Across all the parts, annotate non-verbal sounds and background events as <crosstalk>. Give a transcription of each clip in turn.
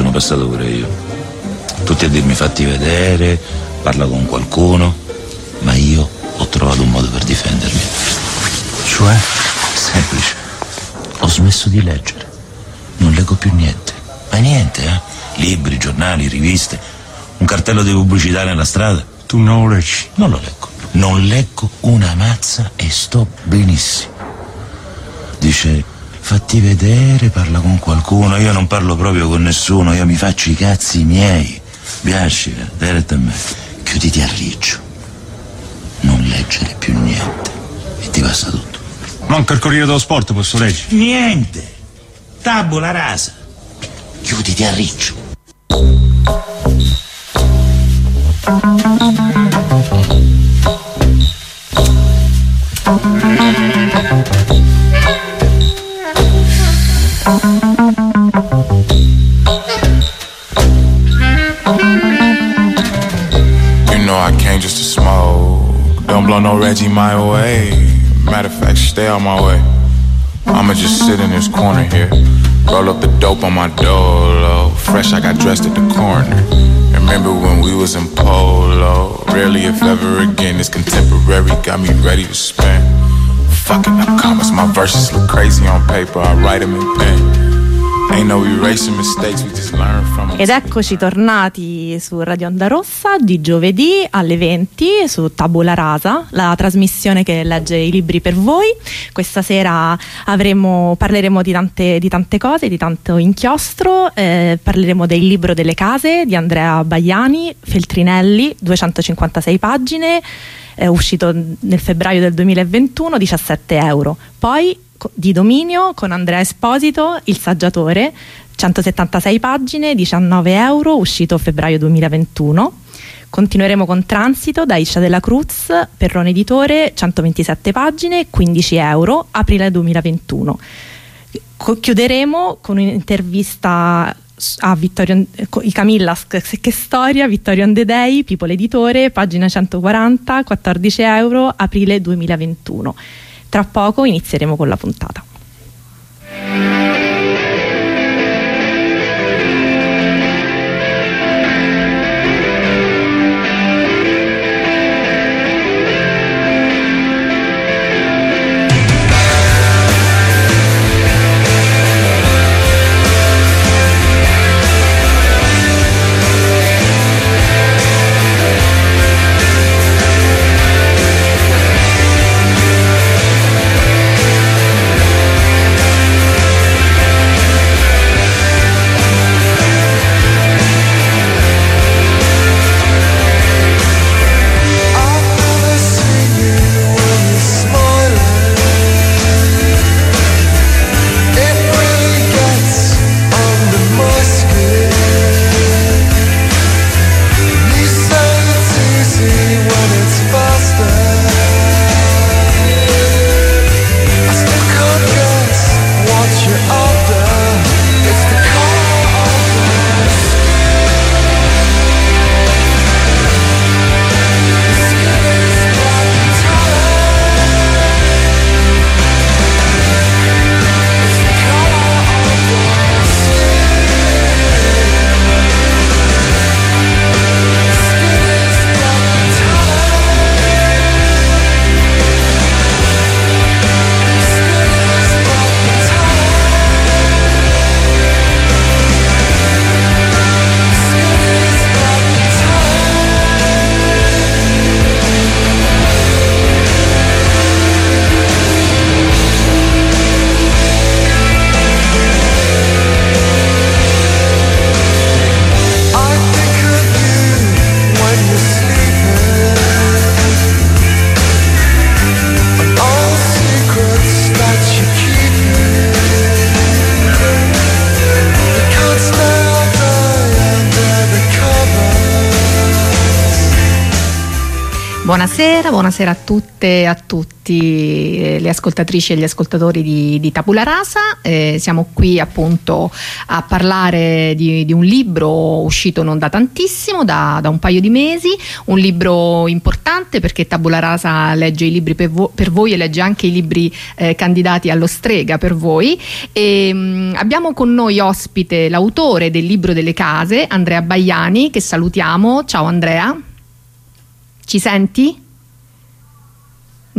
sono passato pure io. Tutti a dirmi fatti vedere, parla con qualcuno, ma io ho trovato un modo per difendermi. Cioè? Semplice. Ho smesso di leggere. Non leggo più niente. Ma niente, eh? Libri, giornali, riviste. Un cartello di pubblicità nella strada. Tu non lo leggi? Non lo leggo. Non leggo una mazza e sto benissimo. Dice, fatti vedere, parla con qualcuno. Io non parlo proprio con nessuno, io mi faccio i cazzi miei. Biascica, diretta a me. Chiuditi a riccio. Non leggere più niente. E ti passa tutto. Manca il Corriere dello Sport, posso leggere? Niente. Tabula rasa. Chiuditi a riccio. Don't blow no Reggie my way. Matter of fact, stay on my way. I'ma just sit in this corner here. Roll up the dope on my dolo. Fresh, I got dressed at the corner. Remember when we was in polo? Rarely, if ever again, this contemporary got me ready to spend. Fucking comments, my verses look crazy on paper. I write them in pen. Ed eccoci tornati su Radio Onda Rossa di giovedì alle 20 su Tabula Rasa, la trasmissione che legge i libri per voi. Questa sera avremo- parleremo di tante, di tante cose, di tanto inchiostro. eh, parleremo del libro delle case di Andrea Baiani, Feltrinelli, 256 pagine, è uscito nel febbraio del 2021, 17 euro. Poi di dominio con Andrea Esposito, Il saggiatore, 176 pagine, 19 euro, uscito febbraio 2021. Continueremo con Transito da Iscia della Cruz, Perrone Editore, 127 pagine, 15 euro, aprile 2021. Co- chiuderemo con un'intervista a Vittorio che che storia Vittorio Andedei People Editore pagina 140 14 euro aprile 2021 tra poco inizieremo con la puntata Buonasera, a tutte e a tutti eh, le ascoltatrici e gli ascoltatori di, di Tabula Rasa. Eh, siamo qui appunto a parlare di, di, un libro uscito non da tantissimo, da, da, un paio di mesi, un libro importante perché Tabula Rasa legge i libri per, vo- per voi e legge anche i libri eh, candidati allo strega per voi. E, mh, mm, abbiamo con noi ospite l'autore del libro delle case, Andrea Baiani, che salutiamo. Ciao Andrea. Ci senti?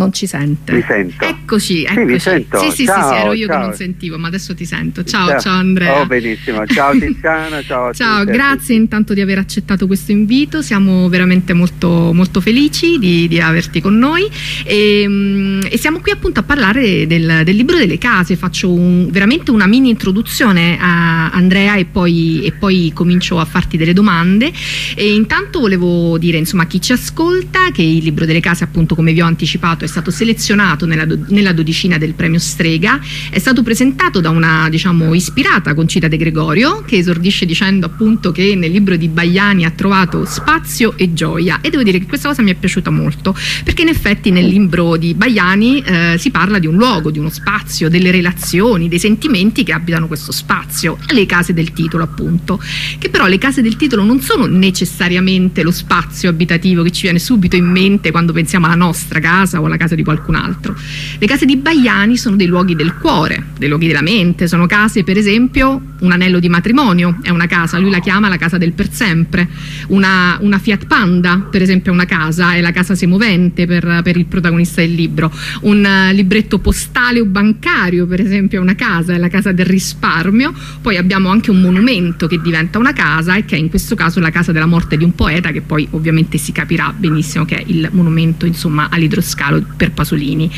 Non ci sente. Mi sento. Eccoci, eccoci. Sì, sento. Sì, sì, ciao, sì, ero io ciao. che non sentivo, ma adesso ti sento. Ciao, ciao, ciao Andrea. Oh, benissimo. Ciao <laughs> Tiziana, ciao. ciao, grazie intanto di aver accettato questo invito. Siamo veramente molto, molto felici di, di averti con noi e, mm, e, siamo qui appunto a parlare del, del libro delle case. Faccio un, veramente una mini introduzione a Andrea e poi, e poi comincio a farti delle domande. E intanto volevo dire insomma a chi ci ascolta che il libro delle case appunto come vi ho anticipato è stato selezionato nella, do, nella, dodicina del premio Strega, è stato presentato da una diciamo ispirata Concita De Gregorio che esordisce dicendo appunto che nel libro di Baiani ha trovato spazio e gioia. E devo dire che questa cosa mi è piaciuta molto perché in effetti nel libro di Baiani eh, si parla di un luogo, di uno spazio, delle relazioni, dei sentimenti che abitano questo spazio, le case del titolo appunto, che però le case del titolo non sono necessariamente lo spazio abitativo che ci viene subito in mente quando pensiamo alla nostra casa o alla casa di qualcun altro. Le case di Baiani sono dei luoghi del cuore, dei luoghi della mente, sono case per esempio un anello di matrimonio, è una casa, lui la chiama la casa del per sempre, una, una Fiat Panda per esempio è una casa, è la casa semovente per, per il protagonista del libro, un uh, libretto postale o bancario per esempio è una casa, è la casa del risparmio, poi abbiamo anche un monumento che diventa una casa e che è in questo caso la casa della morte di un poeta che poi ovviamente si capirà benissimo che è il monumento insomma all'idroscalo per Pasolini.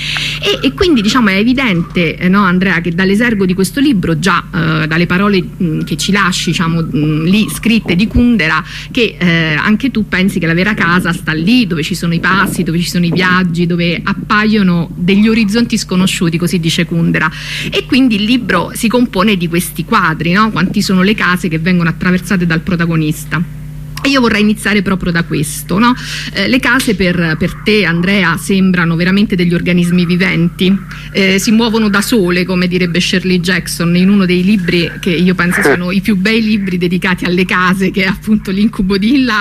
E, e quindi diciamo è evidente, eh, no, Andrea, che dall'esergo di questo libro, già eh, dalle parole mh, che ci lasci diciamo, mh, lì scritte di Kundera, che eh, anche tu pensi che la vera casa sta lì, dove ci sono i passi, dove ci sono i viaggi, dove appaiono degli orizzonti sconosciuti, così dice Kundera. E quindi il libro si compone di questi quadri, no? quanti sono le case che vengono attraversate dal protagonista. Io vorrei iniziare proprio da questo. No? Eh, le case per, per, te, Andrea, sembrano veramente degli organismi viventi, eh, si muovono da sole, come direbbe Shirley Jackson, in uno dei libri che io penso siano i più bei libri dedicati alle case, che è appunto l'incubo di Hill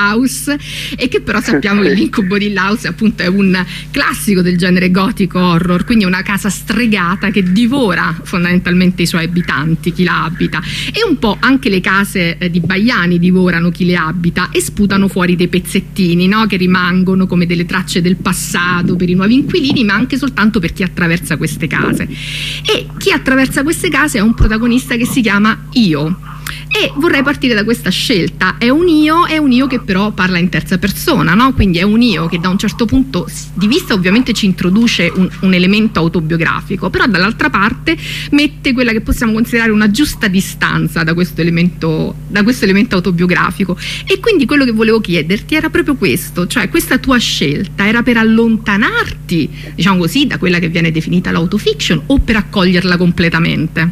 e che però sappiamo che l'incubo di Hill House appunto è un classico del genere gotico horror, quindi una casa stregata che divora fondamentalmente i suoi abitanti, chi la abita. E un po' anche le case eh, di Baiani divorano chi le abita e sputano fuori dei pezzettini no? che rimangono come delle tracce del passato per i nuovi inquilini, ma anche soltanto per chi attraversa queste case. E chi attraversa queste case è un protagonista che si chiama Io e vorrei partire da questa scelta. È un io, è un io che però parla in terza persona, no? quindi è un io che da un certo punto di vista ovviamente ci introduce un, un elemento autobiografico, però dall'altra parte mette quella che possiamo considerare una giusta distanza da questo elemento, da questo elemento autobiografico. E quindi quello che volevo chiederti era proprio questo, cioè questa tua scelta era per allontanarti, diciamo così, da quella che viene definita l'autofiction o per accoglierla completamente?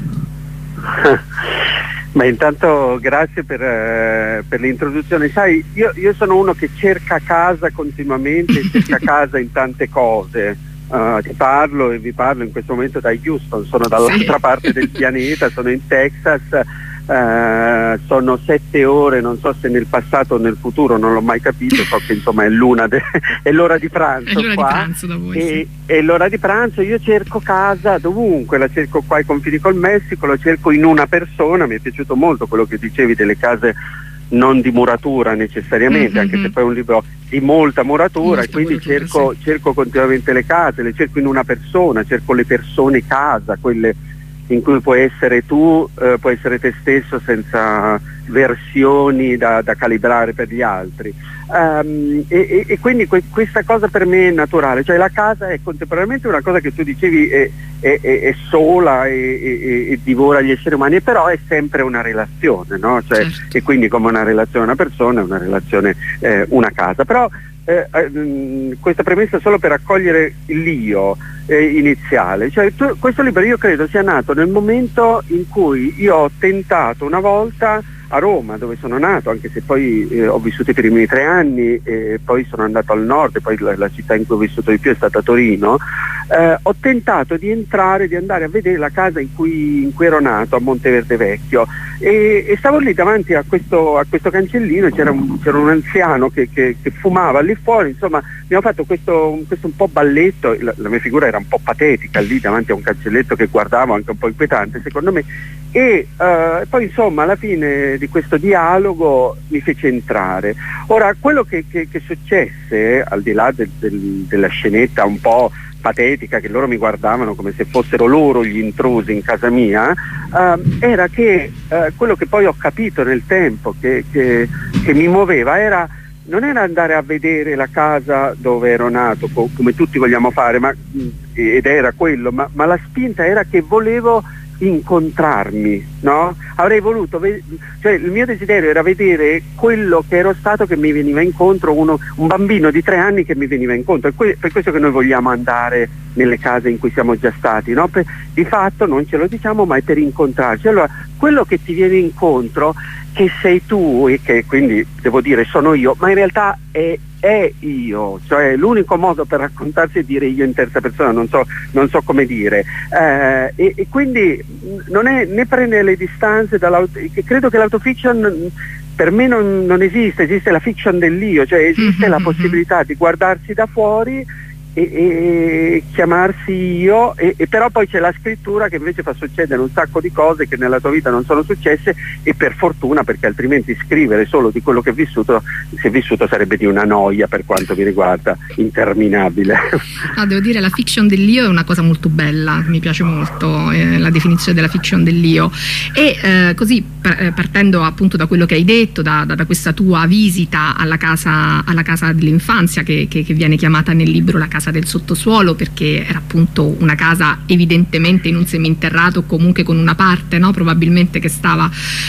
<laughs> Ma intanto grazie per, eh, per l'introduzione. Sai, io, io, sono uno che cerca casa continuamente, <laughs> cerca casa in tante cose. Uh, ti parlo e vi parlo in questo momento da Houston, sono dall'altra sì. parte del <laughs> pianeta, sono in Texas Uh, sono sette ore, non so se nel passato o nel futuro, non l'ho mai capito, so che insomma è, de- <laughs> è l'ora di pranzo. È l'ora qua, di pranzo voi. E, sì. è l'ora di pranzo, io cerco casa dovunque, la cerco qua ai confini col Messico, la cerco in una persona, mi è piaciuto molto quello che dicevi delle case non di muratura necessariamente, mm-hmm. anche se poi è un libro di molta muratura molta e quindi muratura, cerco, sì. cerco continuamente le case, le cerco in una persona, cerco le persone casa, quelle in cui puoi essere tu, eh, puoi essere te stesso senza versioni da, da calibrare per gli altri. Um, e, e, quindi que- questa cosa per me è naturale, cioè la casa è contemporaneamente una cosa che tu dicevi è, è, è, è sola e, divora gli esseri umani, però è sempre una relazione, no? cioè, certo. e quindi come una relazione a una persona è una relazione eh, una casa. Però eh, eh, questa premessa solo per accogliere l'io eh, iniziale. Cioè, questo libro io credo sia nato nel momento in cui io ho tentato una volta a Roma dove sono nato, anche se poi eh, ho vissuto i primi tre anni e poi sono andato al nord e poi la, la città in cui ho vissuto di più è stata Torino, eh, ho tentato di entrare, di andare a vedere la casa in cui, in cui ero nato a Monteverde Vecchio. E, e, stavo lì davanti a questo, a questo cancellino c'era un, c'era un anziano che, che, che, fumava lì fuori, insomma abbiamo fatto questo, questo un po' balletto, la, la, mia figura era un po' patetica lì davanti a un cancelletto che guardavo anche un po' inquietante secondo me e uh, poi insomma alla fine di questo dialogo mi fece entrare. Ora quello che, che, che successe, al di là del, del, della scenetta un po' patetica che loro mi guardavano come se fossero loro gli intrusi in casa mia, uh, era che uh, quello che poi ho capito nel tempo che, che mi muoveva era non era andare a vedere la casa dove ero nato, co- come tutti vogliamo fare, ma, ed era quello, ma, ma la spinta era che volevo incontrarmi, no? Avrei voluto, ve- cioè il mio desiderio era vedere quello che ero stato che mi veniva incontro, uno, un bambino di tre anni che mi veniva incontro, è que- per questo che noi vogliamo andare nelle case in cui siamo già stati, no? per- di fatto non ce lo diciamo ma è per incontrarci. Allora quello che ti viene incontro, che sei tu e che quindi devo dire sono io, ma in realtà è è io, cioè l'unico modo per raccontarsi è dire io in terza persona, non so, non so come dire. Eh, e, e, quindi non è né prendere le distanze dall'auto, credo che l'autofiction per me non, non, esiste, esiste la fiction dell'io, cioè esiste mm-hmm. la possibilità di guardarsi da fuori e, e chiamarsi io, e, e, però poi c'è la scrittura che invece fa succedere un sacco di cose che nella tua vita non sono successe e per fortuna perché altrimenti scrivere solo di quello che hai vissuto, se è vissuto sarebbe di una noia per quanto mi riguarda, interminabile. <laughs> Ah, devo dire la fiction dell'io è una cosa molto bella, mi piace molto eh, la definizione della fiction dell'io e eh, così eh, partendo appunto da quello che hai detto, da, da, da questa tua visita alla casa, alla casa dell'infanzia che, che, che viene chiamata nel libro la casa casa del sottosuolo perché era appunto una casa evidentemente in un seminterrato o comunque con una parte no? probabilmente che stava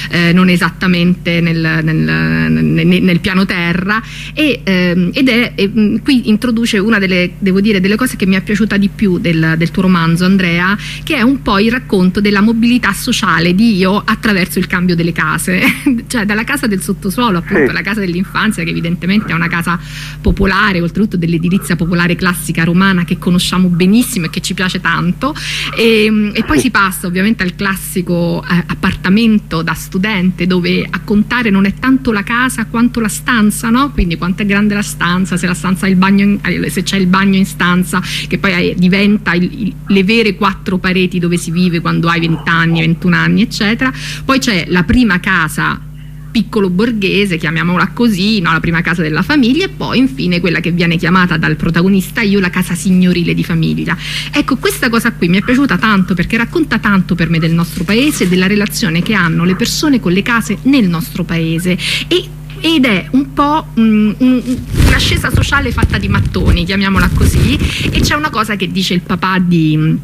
eh, non esattamente nel, nel, nel, nel piano terra e, ehm, ed è e, qui introduce una delle, devo dire, delle cose che mi è piaciuta di più del, del tuo romanzo Andrea che è un po' il racconto della mobilità sociale di io attraverso il cambio delle case <laughs> cioè dalla casa del sottosuolo appunto sì. la casa dell'infanzia che evidentemente è una casa popolare oltretutto dell'edilizia popolare classica classica romana che conosciamo benissimo e che ci piace tanto e, ehm, e poi si passa ovviamente al classico eh, appartamento da studente dove a contare non è tanto la casa quanto la stanza, no? quindi quanto è grande la stanza, se la stanza in, eh, se c'è il bagno in stanza che poi diventa il, il, le vere quattro pareti dove si vive quando hai 20 anni, 21 anni eccetera, poi c'è la prima casa piccolo borghese, chiamiamola così, no? la prima casa della famiglia e poi infine quella che viene chiamata dal protagonista io la casa signorile di famiglia. Ecco, questa cosa qui mi è piaciuta tanto perché racconta tanto per me del nostro paese e della relazione che hanno le persone con le case nel nostro paese e ed è un po' um, un'ascesa sociale fatta di mattoni, chiamiamola così, e c'è una cosa che dice il papà di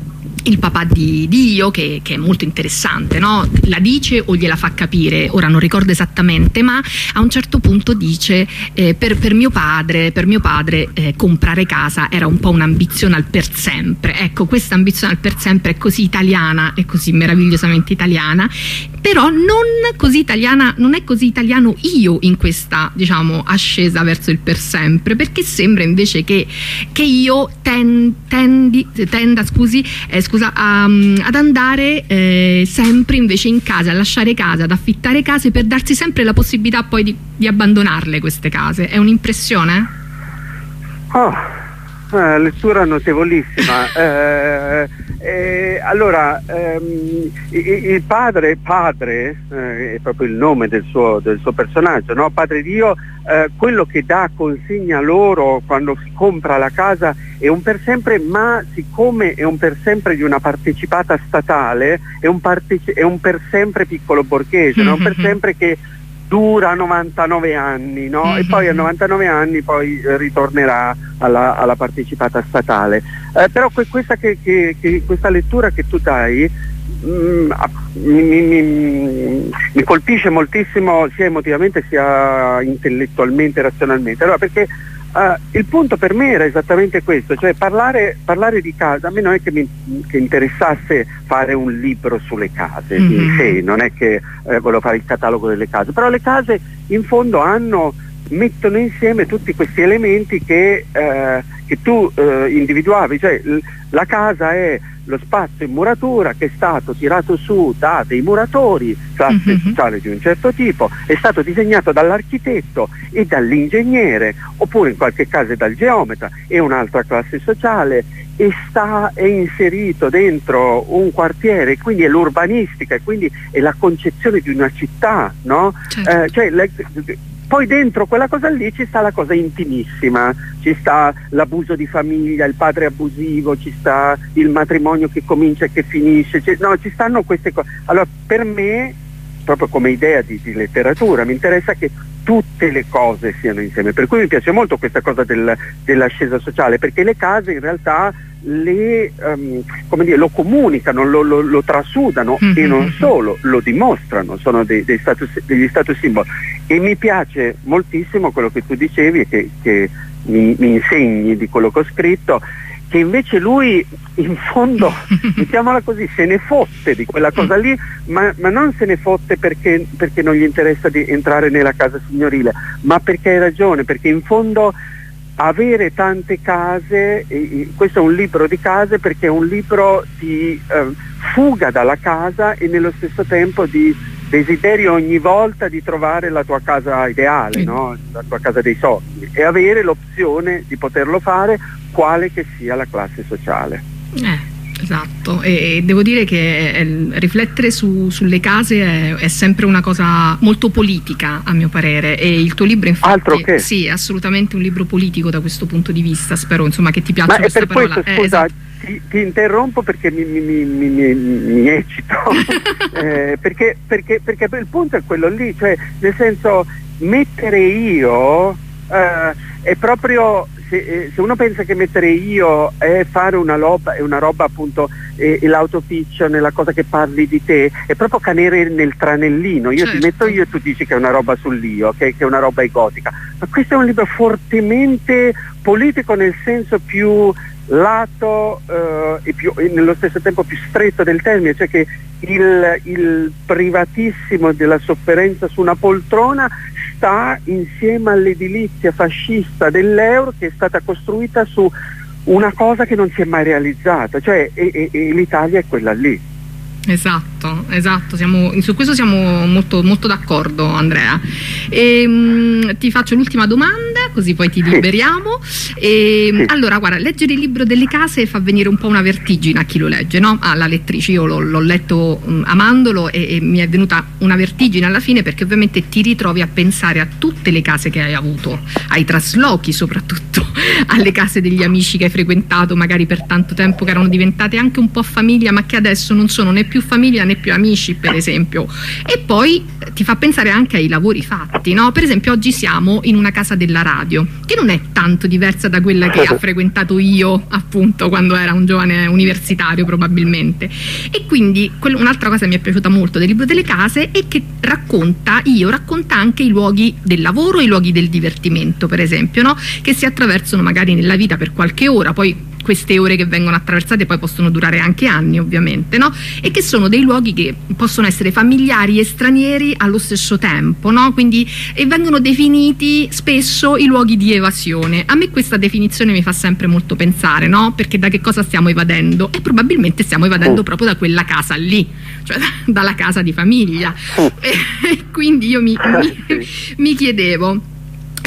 il papà di Dio, che, che è molto interessante, no? la dice o gliela fa capire, ora non ricordo esattamente, ma a un certo punto dice eh, per, per, mio padre, per mio padre eh, comprare casa era un po' un'ambizione al per sempre, ecco questa ambizione al per sempre è così italiana, è così meravigliosamente italiana, però non, così italiana, non è così italiano io in questa diciamo ascesa verso il per sempre, perché sembra invece che, che io ten, tendi, tenda scusi, eh, scusa, a, ad andare eh, sempre invece in casa, a lasciare casa, ad affittare case per darsi sempre la possibilità poi di, di abbandonarle queste case. È un'impressione? Oh, eh, lettura notevolissima. <laughs> eh, eh, allora, ehm, il padre, padre eh, è proprio il nome del suo, del suo personaggio, no? Padre Dio, eh, quello che dà consegna loro quando si compra la casa è un per sempre, ma siccome è un per sempre di una partecipata statale, è un, parteci- è un per sempre piccolo borghese, mm-hmm. no? un per <laughs> sempre che dura 99 anni no? mm-hmm. e poi a 99 anni poi eh, ritornerà alla, alla, partecipata statale. Eh, però que- questa, che, che, che, questa, lettura che tu dai mm, mi, mi, mi, mi, colpisce moltissimo sia emotivamente sia intellettualmente, razionalmente. Allora, perché Uh, il punto per me era esattamente questo, cioè parlare, parlare, di casa, a me non è che mi che interessasse fare un libro sulle case, mm-hmm. sì, non è che eh, volevo fare il catalogo delle case, però le case in fondo hanno, mettono insieme tutti questi elementi che, eh, che tu eh, individuavi, cioè l- la casa è lo spazio in muratura che è stato tirato su da dei muratori, classe mm-hmm. sociale di un certo tipo, è stato disegnato dall'architetto e dall'ingegnere, oppure in qualche caso dal geometra, è un'altra classe sociale e sta, è inserito dentro un quartiere, quindi è l'urbanistica, e quindi è la concezione di una città, no? Certo. Eh, cioè, le, poi dentro quella cosa lì ci sta la cosa intimissima, ci sta l'abuso di famiglia, il padre abusivo, ci sta il matrimonio che comincia e che finisce, ci, no, ci stanno queste cose. Allora per me, proprio come idea di, di, letteratura, mi interessa che tutte le cose siano insieme, per cui mi piace molto questa cosa del, dell'ascesa sociale, perché le case in realtà le, um, dire, lo comunicano, lo, lo, lo trasudano mm-hmm. e non solo, lo dimostrano, sono dei, dei status, degli status symbol. E mi piace moltissimo quello che tu dicevi e che, che mi, mi, insegni di quello che ho scritto, che invece lui in fondo, <laughs> mettiamola così, se ne fotte di quella cosa lì, ma, ma non se ne fotte perché, perché non gli interessa di entrare nella casa signorile, ma perché hai ragione, perché in fondo avere tante case, questo è un libro di case perché è un libro di eh, fuga dalla casa e nello stesso tempo di desiderio ogni volta di trovare la tua casa ideale, no? la tua casa dei sogni e avere l'opzione di poterlo fare quale che sia la classe sociale. Eh. Esatto, e devo dire che eh, riflettere su, sulle case è, è, sempre una cosa molto politica a mio parere e il tuo libro infatti Altro che. sì, è assolutamente un libro politico da questo punto di vista, spero insomma che ti piaccia Ma questa per parola. Questo, scusa, eh, esatto. ti, ti, interrompo perché mi, mi, mi, mi eccito, <laughs> eh, perché, perché, perché, il punto è quello lì, cioè nel senso mettere io eh, è proprio se, eh, se, uno pensa che mettere io è fare una roba, è una roba appunto, eh, l'autofiction, la cosa che parli di te, è proprio canere nel tranellino. Io certo. ti metto io e tu dici che è una roba sull'io, che, che è una roba egotica. Ma questo è un libro fortemente politico nel senso più lato eh, e, più, e, nello stesso tempo più stretto del termine, cioè che il, il privatissimo della sofferenza su una poltrona sta insieme all'edilizia fascista dell'euro che è stata costruita su una cosa che non si è mai realizzata, cioè e, e, e l'Italia è quella lì. Esatto, esatto, siamo, su questo siamo molto, molto d'accordo Andrea. E, ehm, mh, ti faccio l'ultima domanda, così poi ti liberiamo. E, ehm, sì. Allora, guarda, leggere il libro delle case fa venire un po' una vertigine a chi lo legge, no? Alla lettrice, io l'ho, l'ho letto mh, amandolo e, e, mi è venuta una vertigine alla fine perché ovviamente ti ritrovi a pensare a tutte le case che hai avuto, ai traslochi soprattutto, <laughs> alle case degli amici che hai frequentato magari per tanto tempo che erano diventate anche un po' famiglia ma che adesso non sono né più più famiglia né più amici, per esempio. E poi eh, ti fa pensare anche ai lavori fatti, no? Per esempio oggi siamo in una casa della radio, che non è tanto diversa da quella che ho <laughs> frequentato io, appunto, quando era un giovane universitario probabilmente. E quindi un'altra cosa che mi è piaciuta molto del libro delle case è che racconta, io racconta anche i luoghi del lavoro i luoghi del divertimento, per esempio, no? Che si attraversano magari nella vita per qualche ora, poi queste ore che vengono attraversate poi possono durare anche anni ovviamente, no? E che sono dei luoghi che possono essere familiari e stranieri allo stesso tempo, no? Quindi, e vengono definiti spesso i luoghi di evasione. A me questa definizione mi fa sempre molto pensare, no? Perché da che cosa stiamo evadendo? E probabilmente stiamo evadendo oh. proprio da quella casa lì, cioè <laughs> dalla casa di famiglia. Oh. <laughs> E, quindi io mi, <laughs> mi, mi chiedevo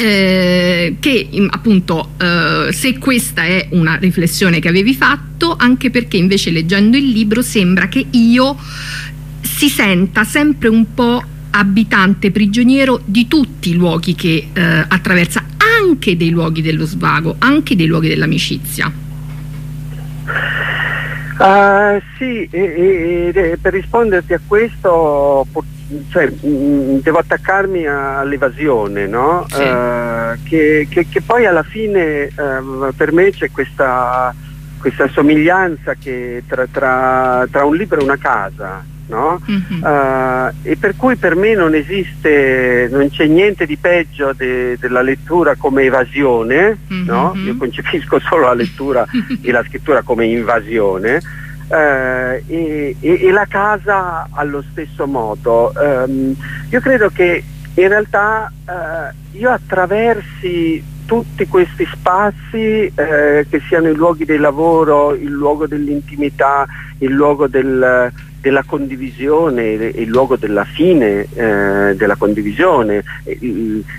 eh, che appunto eh, se questa è una riflessione che avevi fatto, anche perché invece leggendo il libro sembra che io si senta sempre un po' abitante prigioniero di tutti i luoghi che eh, attraversa, anche dei luoghi dello svago, anche dei luoghi dell'amicizia. Uh, sì, e, e, e, per risponderti a questo cioè, mh, mm, devo attaccarmi all'evasione, no? sì. uh, che, che, che, poi alla fine uh, per me c'è questa, questa somiglianza tra, tra, tra, un libro e una casa. No? mm-hmm. uh, e per cui per me non esiste, non c'è niente di peggio de, della lettura come evasione, mm-hmm. no? io concepisco <laughs> solo la lettura e la scrittura come invasione. Uh, e, e, e, la casa allo stesso modo. Um, io credo che in realtà uh, io attraversi tutti questi spazi, eh, che siano i luoghi del lavoro, il luogo dell'intimità, il luogo del, della condivisione, il luogo della fine eh, della condivisione,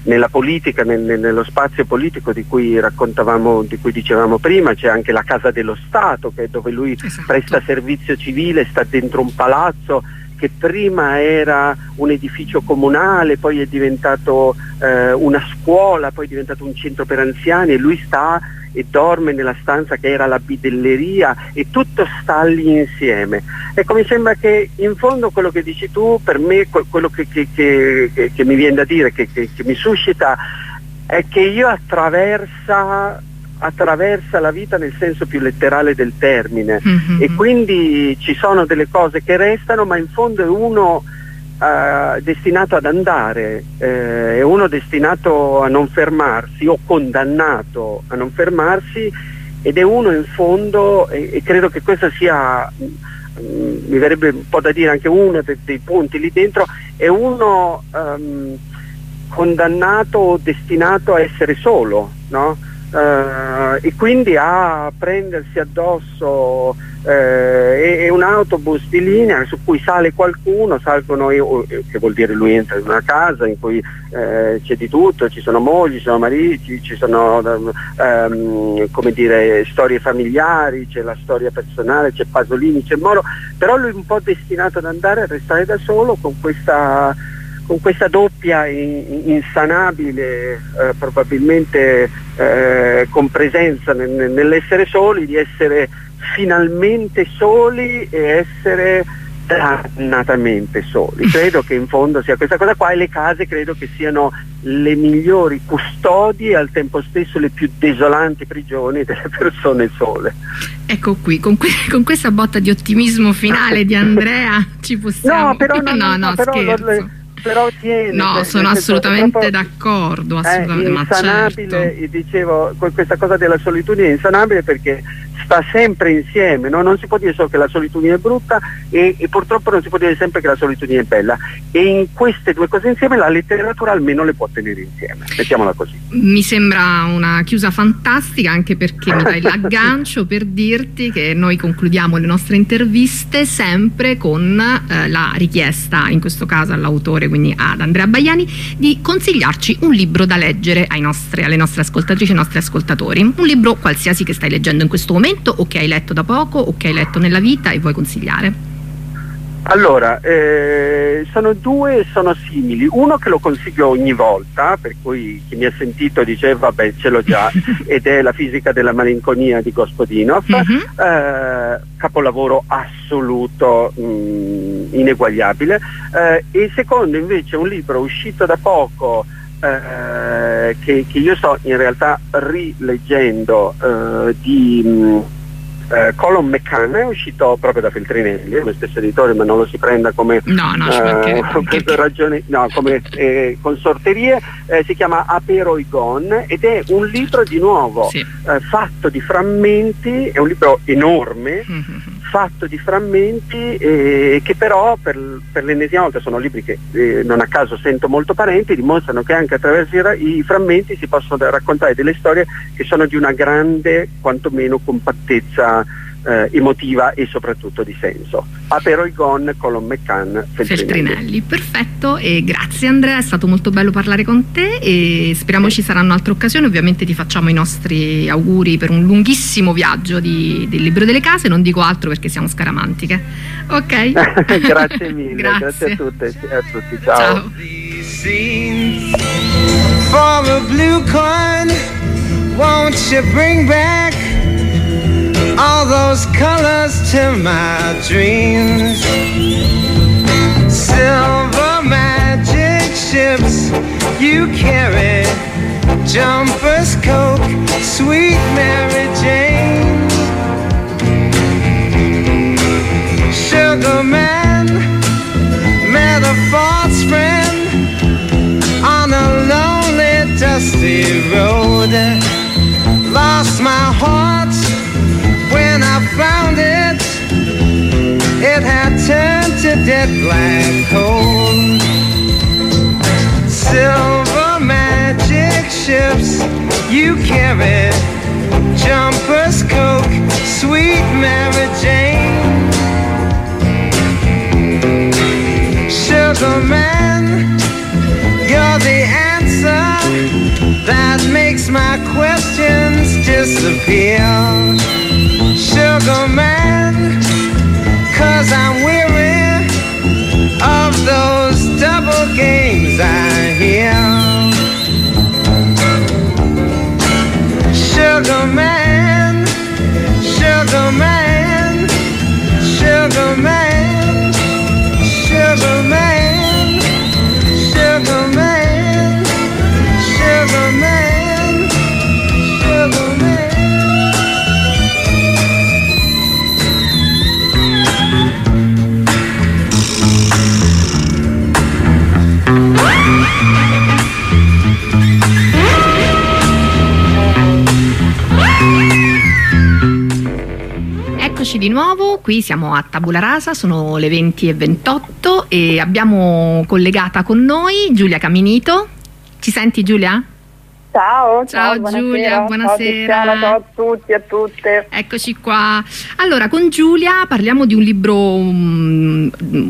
nella politica, nel, nello spazio politico di cui raccontavamo, di cui dicevamo prima, c'è anche la casa dello Stato, che è dove lui esatto. presta servizio civile, sta dentro un palazzo che prima era un edificio comunale, poi è diventato eh, una scuola, poi è diventato un centro per anziani e lui sta e dorme nella stanza che era la bidelleria e tutto sta lì insieme. Ecco, mi sembra che in fondo quello che dici tu, per me quello che, che, che, che mi viene da dire, che, mi suscita, è che io attraversa attraversa la vita nel senso più letterale del termine mm-hmm. e quindi ci sono delle cose che restano ma in fondo è uno uh, destinato ad andare, eh, è uno destinato a non fermarsi o condannato a non fermarsi ed è uno in fondo e, e credo che questo sia mm, mi verrebbe un po' da dire anche uno dei, dei punti lì dentro, è uno um, condannato o destinato a essere solo, no? Uh, e quindi a prendersi addosso eh, è, un autobus di linea su cui sale qualcuno, salgono, che vuol dire lui entra in una casa in cui eh, c'è di tutto, ci sono mogli, ci sono mariti, ci sono ehm, dire, storie familiari, c'è la storia personale, c'è Pasolini, c'è Moro, però lui è un po' destinato ad andare a restare da solo con questa con questa doppia insanabile, eh, probabilmente eh, con presenza nel, nell'essere soli, di essere finalmente soli e essere dannatamente soli. <laughs> Credo che in fondo sia questa cosa qua e le case credo che siano le migliori custodie e al tempo stesso le più desolanti prigioni delle persone sole. Ecco qui, con, que- <laughs> con questa botta di ottimismo finale di <laughs> Andrea ci possiamo... No, però no, no, no, no però scherzo però tiene. No, cioè, sono assolutamente d'accordo. Assolutamente, è insanabile, certo. dicevo, questa cosa della solitudine è insanabile perché sta sempre insieme, no? non si può dire solo che la solitudine è brutta e, e, purtroppo non si può dire sempre che la solitudine è bella e in queste due cose insieme la letteratura almeno le può tenere insieme, mettiamola così. Mi sembra una chiusa fantastica anche perché mi dai <laughs> l'aggancio per dirti che noi concludiamo le nostre interviste sempre con eh, la richiesta, in questo caso all'autore, quindi ad Andrea Baiani, di consigliarci un libro da leggere nostri, alle nostre ascoltatrici e ai nostri ascoltatori, un libro qualsiasi che stai leggendo in questo momento momento o che hai letto da poco o che hai letto nella vita e vuoi consigliare? Allora, eh, sono due sono simili. Uno che lo consiglio ogni volta, per cui chi mi ha sentito diceva vabbè ce l'ho già, <laughs> ed è La fisica della malinconia di Gospodinov, mm-hmm. eh, capolavoro assoluto, mh, mm, ineguagliabile. Eh, e il secondo invece è un libro uscito da poco eh, che, che, io sto in realtà rileggendo eh, di mh, eh, Colin McCann è uscito proprio da Feltrinelli, è lo stesso editore ma non lo si prenda come, no, no, eh, ragioni, no, come eh, consorterie, eh, si chiama Aperoigon ed è un libro di nuovo sì. Eh, fatto di frammenti, è un libro enorme, mm-hmm fatto di frammenti eh, che però per, per, l'ennesima volta sono libri che eh, non a caso sento molto parenti, dimostrano che anche attraverso i, i, frammenti si possono raccontare delle storie che sono di una grande, quantomeno compattezza eh, emotiva e soprattutto di senso. Aperoigon, Colon McCann, Feltrinelli. Feltrinelli. Perfetto e grazie Andrea, è stato molto bello parlare con te e speriamo ci saranno altre occasioni, ovviamente ti facciamo i nostri auguri per un lunghissimo viaggio di, del Libro delle Case, non dico altro perché siamo scaramantiche. Ok? <laughs> <laughs> grazie mille, grazie. grazie, a tutte e a tutti, ciao. ciao. For the blue coin, won't you bring back all those colors to my dreams. Silver magic ships you carry, jumpers, coke, sweet Mary Jane. Sugar man. met a false friend on a lonely, dusty road. Lost my heart found it. It had turned to dead black coal. Silver magic ships you carry, jumpers, coke, sweet Mary Jane. Sugar man, you're the answer that makes my questions disappear. Sugar man, cause I'm weary of those double games I hear. Sugar man, di nuovo, qui siamo a Tabula Rasa, sono le 20 e 28 e abbiamo collegata con noi Giulia Caminito. Ci senti Giulia? Ciao, Ciao, ciao, Giulia, buonasera. Ciao, a tutti e a tutte. Eccoci qua. Allora, con Giulia parliamo di un libro mm,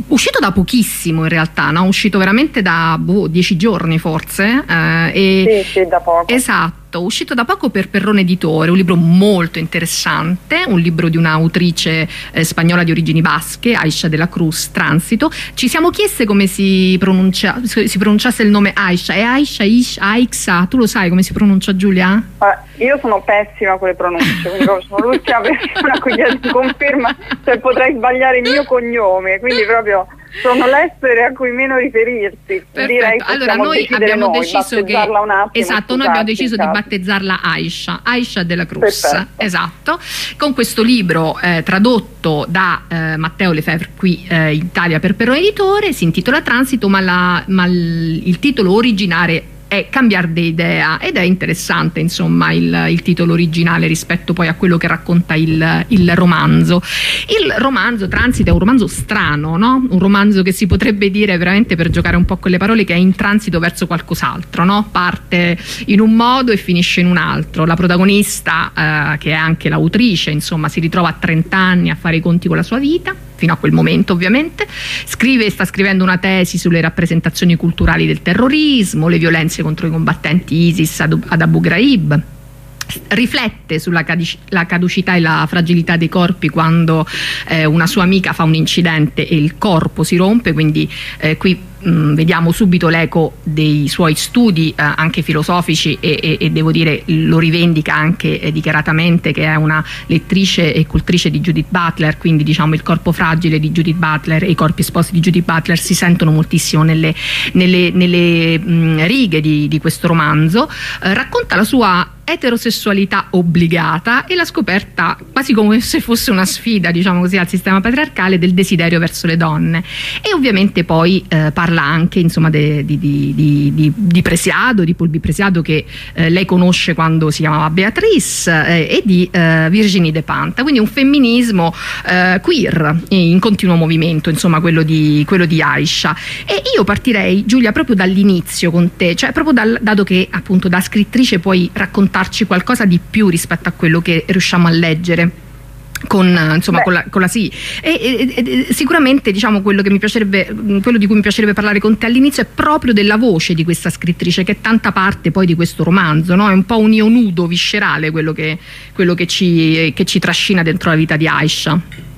uscito da pochissimo in realtà, no? uscito veramente da boh, dieci giorni forse. eh, e- Sì, sì, da poco. Esatto, uscito da poco per Perrone Editore, un libro molto interessante, un libro di un'autrice eh, spagnola di origini basche, Aisha de la Cruz, Transito. Ci siamo chieste come si, pronuncia, si pronunciasse il nome Aisha. È Aisha, Ish, Aixa, tu lo sai come si pronuncia Giulia? Eh, io sono pessima con le pronunce, quindi sono l'ultima persona a cui conferma potrei sbagliare il mio cognome, quindi proprio sono l'essere a cui meno riferirsi. Che allora noi abbiamo noi, deciso che attimo, esatto, noi abbiamo deciso di battezzarla Aisha, Aisha della Cruz. Perfetto. Esatto. Con questo libro eh, tradotto da eh, Matteo Lefebvre qui eh, in Italia per Perro Editore, si intitola Transito, ma, la- ma il titolo originale è Cambiare di idea ed è interessante insomma il, il titolo originale rispetto poi a quello che racconta il, il romanzo. Il romanzo Transito è un romanzo strano, no? un romanzo che si potrebbe dire veramente per giocare un po' con le parole che è in transito verso qualcos'altro, no? parte in un modo e finisce in un altro. La protagonista, eh, che è anche l'autrice, insomma, si ritrova a 30 anni a fare i conti con la sua vita, fino a quel momento ovviamente, scrive sta scrivendo una tesi sulle rappresentazioni culturali del terrorismo, le violenze contro i combattenti ISIS ad, Abu Ghraib. Riflette sulla caducità e la fragilità dei corpi quando eh, una sua amica fa un incidente e il corpo si rompe, quindi eh, qui mh, vediamo subito l'eco dei suoi studi eh, anche filosofici e, e- e devo dire lo rivendica anche eh, dichiaratamente che è una lettrice e cultrice di Judith Butler, quindi diciamo il corpo fragile di Judith Butler e i corpi esposti di Judith Butler si sentono moltissimo nelle, nelle- nelle, mh, righe di, di questo romanzo. Eh, racconta la sua eterosessualità obbligata e la scoperta quasi come se fosse una sfida diciamo così al sistema patriarcale del desiderio verso le donne e ovviamente poi eh, parla anche insomma de- di, di, di, di- Presiado di Pulbi Presiado che eh, lei conosce quando si chiamava Beatrice eh, e di eh, Virginie de Panta. Quindi un femminismo eh, queer in continuo movimento insomma quello di, quello Aisha. E io partirei Giulia proprio dall'inizio con te cioè proprio dal, dato che appunto da scrittrice puoi raccontarci qualcosa di più rispetto a quello che riusciamo a leggere con, eh, insomma, con, la, con la sì. E, e- e- sicuramente diciamo, quello, che mi piacerebbe, mh, quello di cui mi piacerebbe parlare con te all'inizio è proprio della voce di questa scrittrice, che è tanta parte poi di questo romanzo, no? è un po' un io nudo viscerale quello, che, quello che, ci, che ci trascina dentro la vita di Aisha.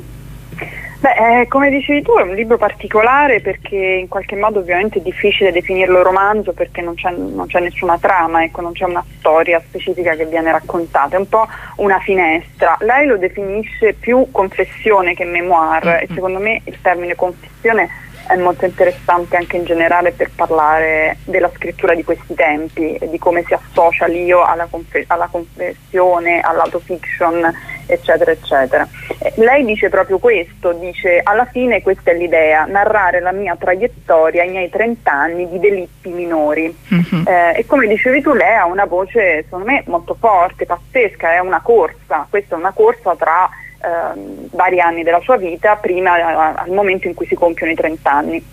Beh, eh, come dicevi tu, è un libro particolare perché in qualche modo ovviamente è difficile definirlo romanzo perché non c'è, non c'è nessuna trama, ecco, non c'è una storia specifica che viene raccontata, è un po' una finestra. Lei lo definisce più confessione che memoir e secondo me il termine confessione è molto interessante anche in generale per parlare della scrittura di questi tempi e di come si associa l'io alla, confe- alla confessione, all'autofiction eccetera, eccetera. Eh, lei dice proprio questo, dice alla fine questa è l'idea, narrare la mia traiettoria, i miei 30 anni di delitti minori. Mhm. Eh, e come dicevi tu, lei ha una voce, secondo me, molto forte, pazzesca, è una corsa, questa è una corsa tra ehm, vari anni della sua vita, prima eh, al momento in cui si compiono i 30 anni.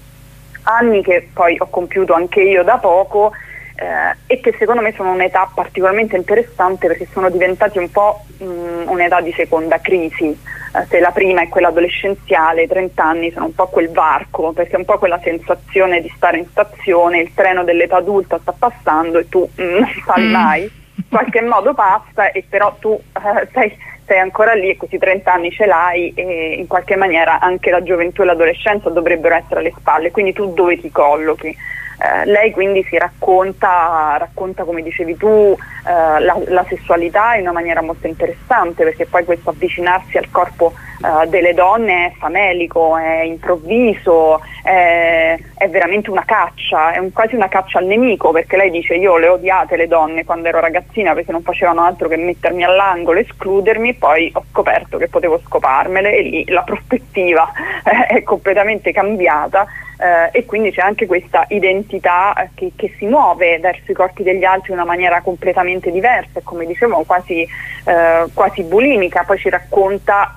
Anni che poi ho compiuto anche io da poco eh, e che secondo me sono un'età particolarmente interessante perché sono diventati un po' mh, un'età di seconda crisi. Eh, se la prima è quella adolescenziale, i 30 anni sono un po' quel varco, perché è un po' quella sensazione di stare in stazione, il treno dell'età adulta sta passando e tu mm, non sali Mm. mai, in qualche modo passa e però tu eh, sei, sei ancora lì e questi 30 anni ce l'hai e in qualche maniera anche la gioventù e l'adolescenza dovrebbero essere alle spalle, quindi tu dove ti collochi? Eh, lei quindi si racconta, racconta come dicevi tu, eh, la, la sessualità in una maniera molto interessante perché poi questo avvicinarsi al corpo eh, delle donne è famelico, è improvviso, è, è veramente una caccia, è un- quasi una caccia al nemico perché lei dice io le odiate le donne quando ero ragazzina perché non facevano altro che mettermi all'angolo, escludermi, poi ho scoperto che potevo scoparmele e lì la prospettiva <laughs> è completamente cambiata eh, e quindi c'è anche questa identità eh, che, che si muove verso i corpi degli altri in una maniera completamente diversa e come dicevo quasi, eh, quasi bulimica, poi ci racconta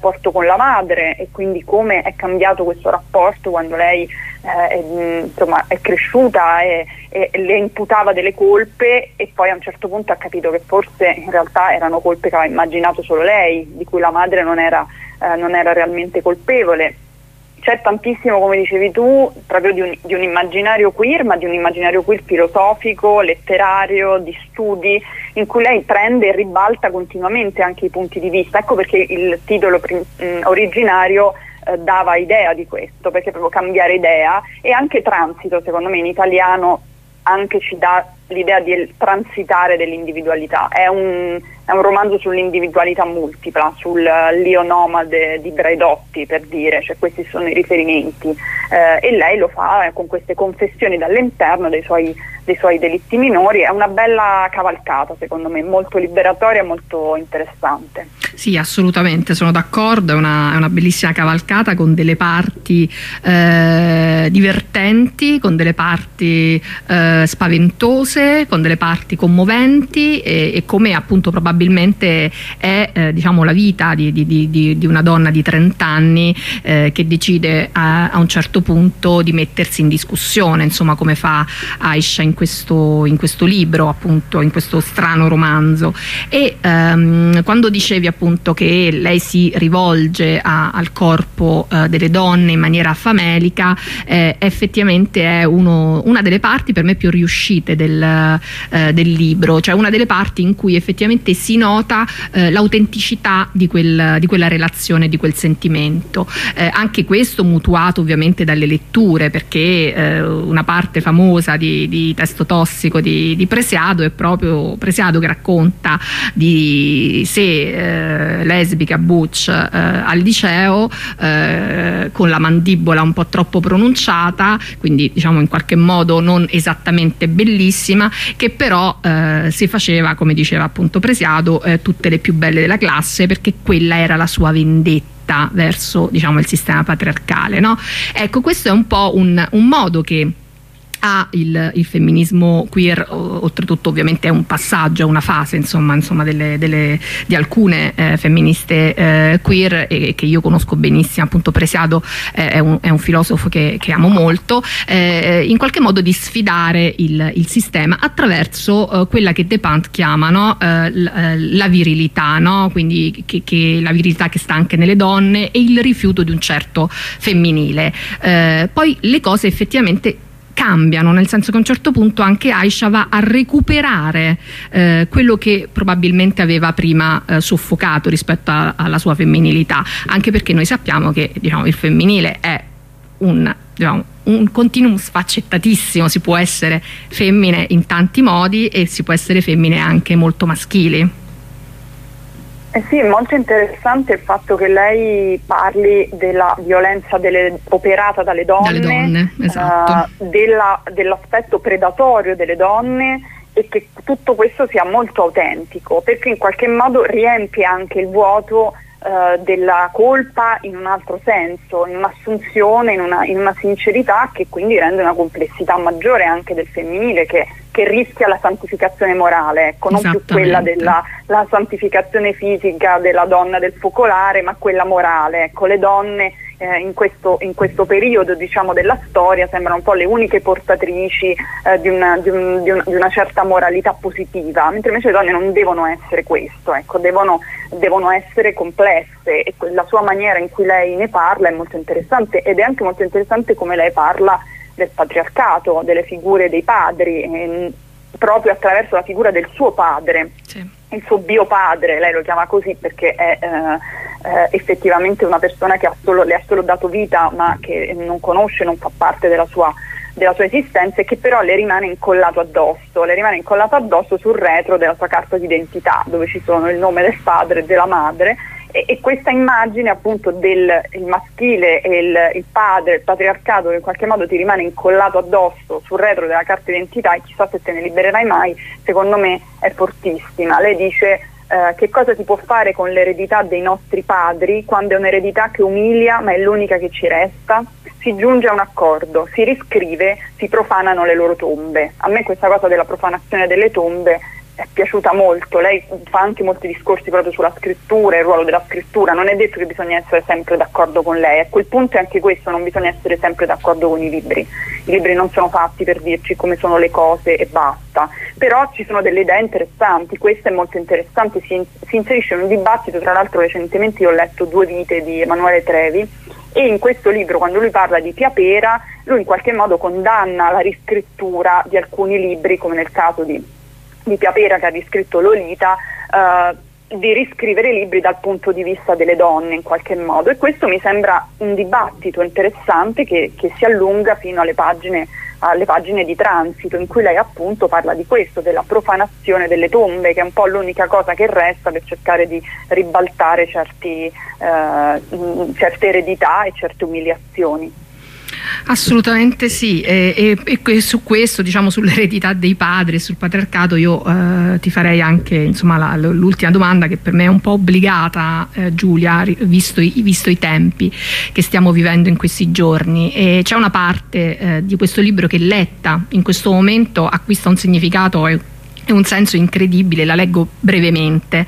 rapporto con la madre e quindi come è cambiato questo rapporto quando lei eh, è, mh, insomma, è cresciuta e, e le imputava delle colpe e poi a un certo punto ha capito che forse in realtà erano colpe che aveva immaginato solo lei, di cui la madre non era, eh, non era realmente colpevole c'è tantissimo, come dicevi tu, proprio di un, di un immaginario queer, ma di un immaginario queer filosofico, letterario, di studi, in cui lei prende e ribalta continuamente anche i punti di vista. Ecco perché il titolo mh, originario eh, dava idea di questo, perché proprio cambiare idea e anche transito, secondo me in italiano anche ci dà l'idea di transitare dell'individualità. È un, è un romanzo sull'individualità multipla, sul eh, Lio nomade di Braidotti per dire, cioè questi sono i riferimenti Eh, e lei lo fa eh, con queste confessioni dall'interno dei suoi, dei suoi delitti minori, è una bella cavalcata secondo me, molto liberatoria molto interessante. Sì, assolutamente, sono d'accordo, è una, è una bellissima cavalcata con delle parti eh, divertenti, con delle parti eh, spaventose, con delle parti commoventi e, e come appunto probabilmente è eh, diciamo, la vita di, di- di- di- di una donna di 30 anni eh, che decide a, a un certo punto di mettersi in discussione, insomma come fa Aisha in questo, in questo libro, appunto in questo strano romanzo. E ehm, quando dicevi appunto che lei si rivolge a- al corpo eh, delle donne in maniera famelica, eh, effettivamente è uno- una delle parti per me più riuscite del, eh, del libro, cioè una delle parti in cui effettivamente si nota eh, l'autenticità di, quel- di quella relazione, di quel sentimento. Eh, anche questo mutuato ovviamente dalle letture, perché eh, una parte famosa di, di Testo Tossico di, di Presiado è proprio Presiado che racconta di sé eh, lesbica butch eh, al liceo eh, con la mandibola un po' troppo pronunciata, quindi diciamo in qualche modo non esattamente bellissima, che però si faceva, come diceva appunto Presiado, eh, tutte le più belle della classe perché quella era la sua vendetta verso diciamo, il sistema patriarcale. No? Ecco, questo è un po' un, un modo che ha il, il femminismo queer, oltretutto ovviamente è un passaggio, è una fase insomma, insomma, delle- delle- di alcune eh, femministe eh, queer e che io conosco benissimo, appunto Presiado eh, è, un, è un filosofo che, che amo molto, eh, in qualche modo di sfidare il, il sistema attraverso eh, quella che De Pant chiama no, eh, la virilità, no? quindi che, che la virilità che sta anche nelle donne e il rifiuto di un certo femminile. Poi le cose effettivamente cambiano, nel senso che a un certo punto anche Aisha va a recuperare eh, quello che probabilmente aveva prima eh, soffocato rispetto a- alla sua femminilità, anche perché noi sappiamo che diciamo, il femminile è un, diciamo, un continuum sfaccettatissimo, si può essere femmine in tanti modi e si può essere femmine anche molto maschili. Eh sì, è molto interessante il fatto che lei parli della violenza delle- operata dalle donne, Dalle donne, esatto. eh, della- dell'aspetto predatorio delle donne e che tutto questo sia molto autentico, perché in qualche modo riempie anche il vuoto eh, della colpa in un altro senso, in un'assunzione, in una, in una, sincerità che quindi rende una complessità maggiore anche del femminile che, che rischia la santificazione morale, ecco, non più quella della santificazione fisica della donna del focolare, ma quella morale. Ecco, le donne eh, in, questo, in, questo, periodo diciamo, della storia sembrano un po' le uniche portatrici eh, di, una, di, un, di, una, di, una, certa moralità positiva, mentre invece le donne non devono essere questo, ecco, devono, devono, essere complesse e la sua maniera in cui lei ne parla è molto interessante ed è anche molto interessante come lei parla del patriarcato, delle figure dei padri, eh, proprio attraverso la figura del suo padre. Sì il suo biopadre, lei lo chiama così perché è eh, eh, effettivamente una persona che ha solo, le ha solo dato vita ma che non conosce, non fa parte della sua, della sua esistenza e che però le rimane incollato addosso, le rimane incollato addosso sul retro della sua carta d'identità dove ci sono il nome del padre e della madre e, e questa immagine appunto del maschile e il, il, padre, il patriarcato che in qualche modo ti rimane incollato addosso sul retro della carta d'identità e chissà se te ne libererai mai, secondo me è fortissima. Lei dice eh, che cosa si può fare con l'eredità dei nostri padri quando è un'eredità che umilia ma è l'unica che ci resta? Si giunge a un accordo, si riscrive, si profanano le loro tombe. A me questa cosa della profanazione delle tombe è piaciuta molto, lei fa anche molti discorsi proprio sulla scrittura, il ruolo della scrittura, non è detto che bisogna essere sempre d'accordo con lei, a quel punto è anche questo, non bisogna essere sempre d'accordo con i libri, i libri non sono fatti per dirci come sono le cose e basta, però ci sono delle idee interessanti, questa è molto interessante, si, si inserisce in un dibattito, tra l'altro recentemente io ho letto Due vite di Emanuele Trevi, e in questo libro quando lui parla di Pia Pera lui in qualche modo condanna la riscrittura di alcuni libri come nel caso di di Piapera che ha riscritto Lolita eh, di riscrivere i libri dal punto di vista delle donne in qualche modo e questo mi sembra un dibattito interessante che, che si allunga fino alle pagine, alle pagine, di transito in cui lei appunto parla di questo, della profanazione delle tombe che è un po' l'unica cosa che resta per cercare di ribaltare certi, eh, certe eredità e certe umiliazioni. Assolutamente sì, e, e, e, su questo, diciamo sull'eredità dei padri, sul patriarcato, io eh, ti farei anche l'ultima domanda che per me è un po' obbligata, eh, Giulia, visto i, visto i, tempi che stiamo vivendo in questi giorni. E c'è una parte eh, di questo libro che letta in questo momento acquista un significato e un senso incredibile, la leggo brevemente,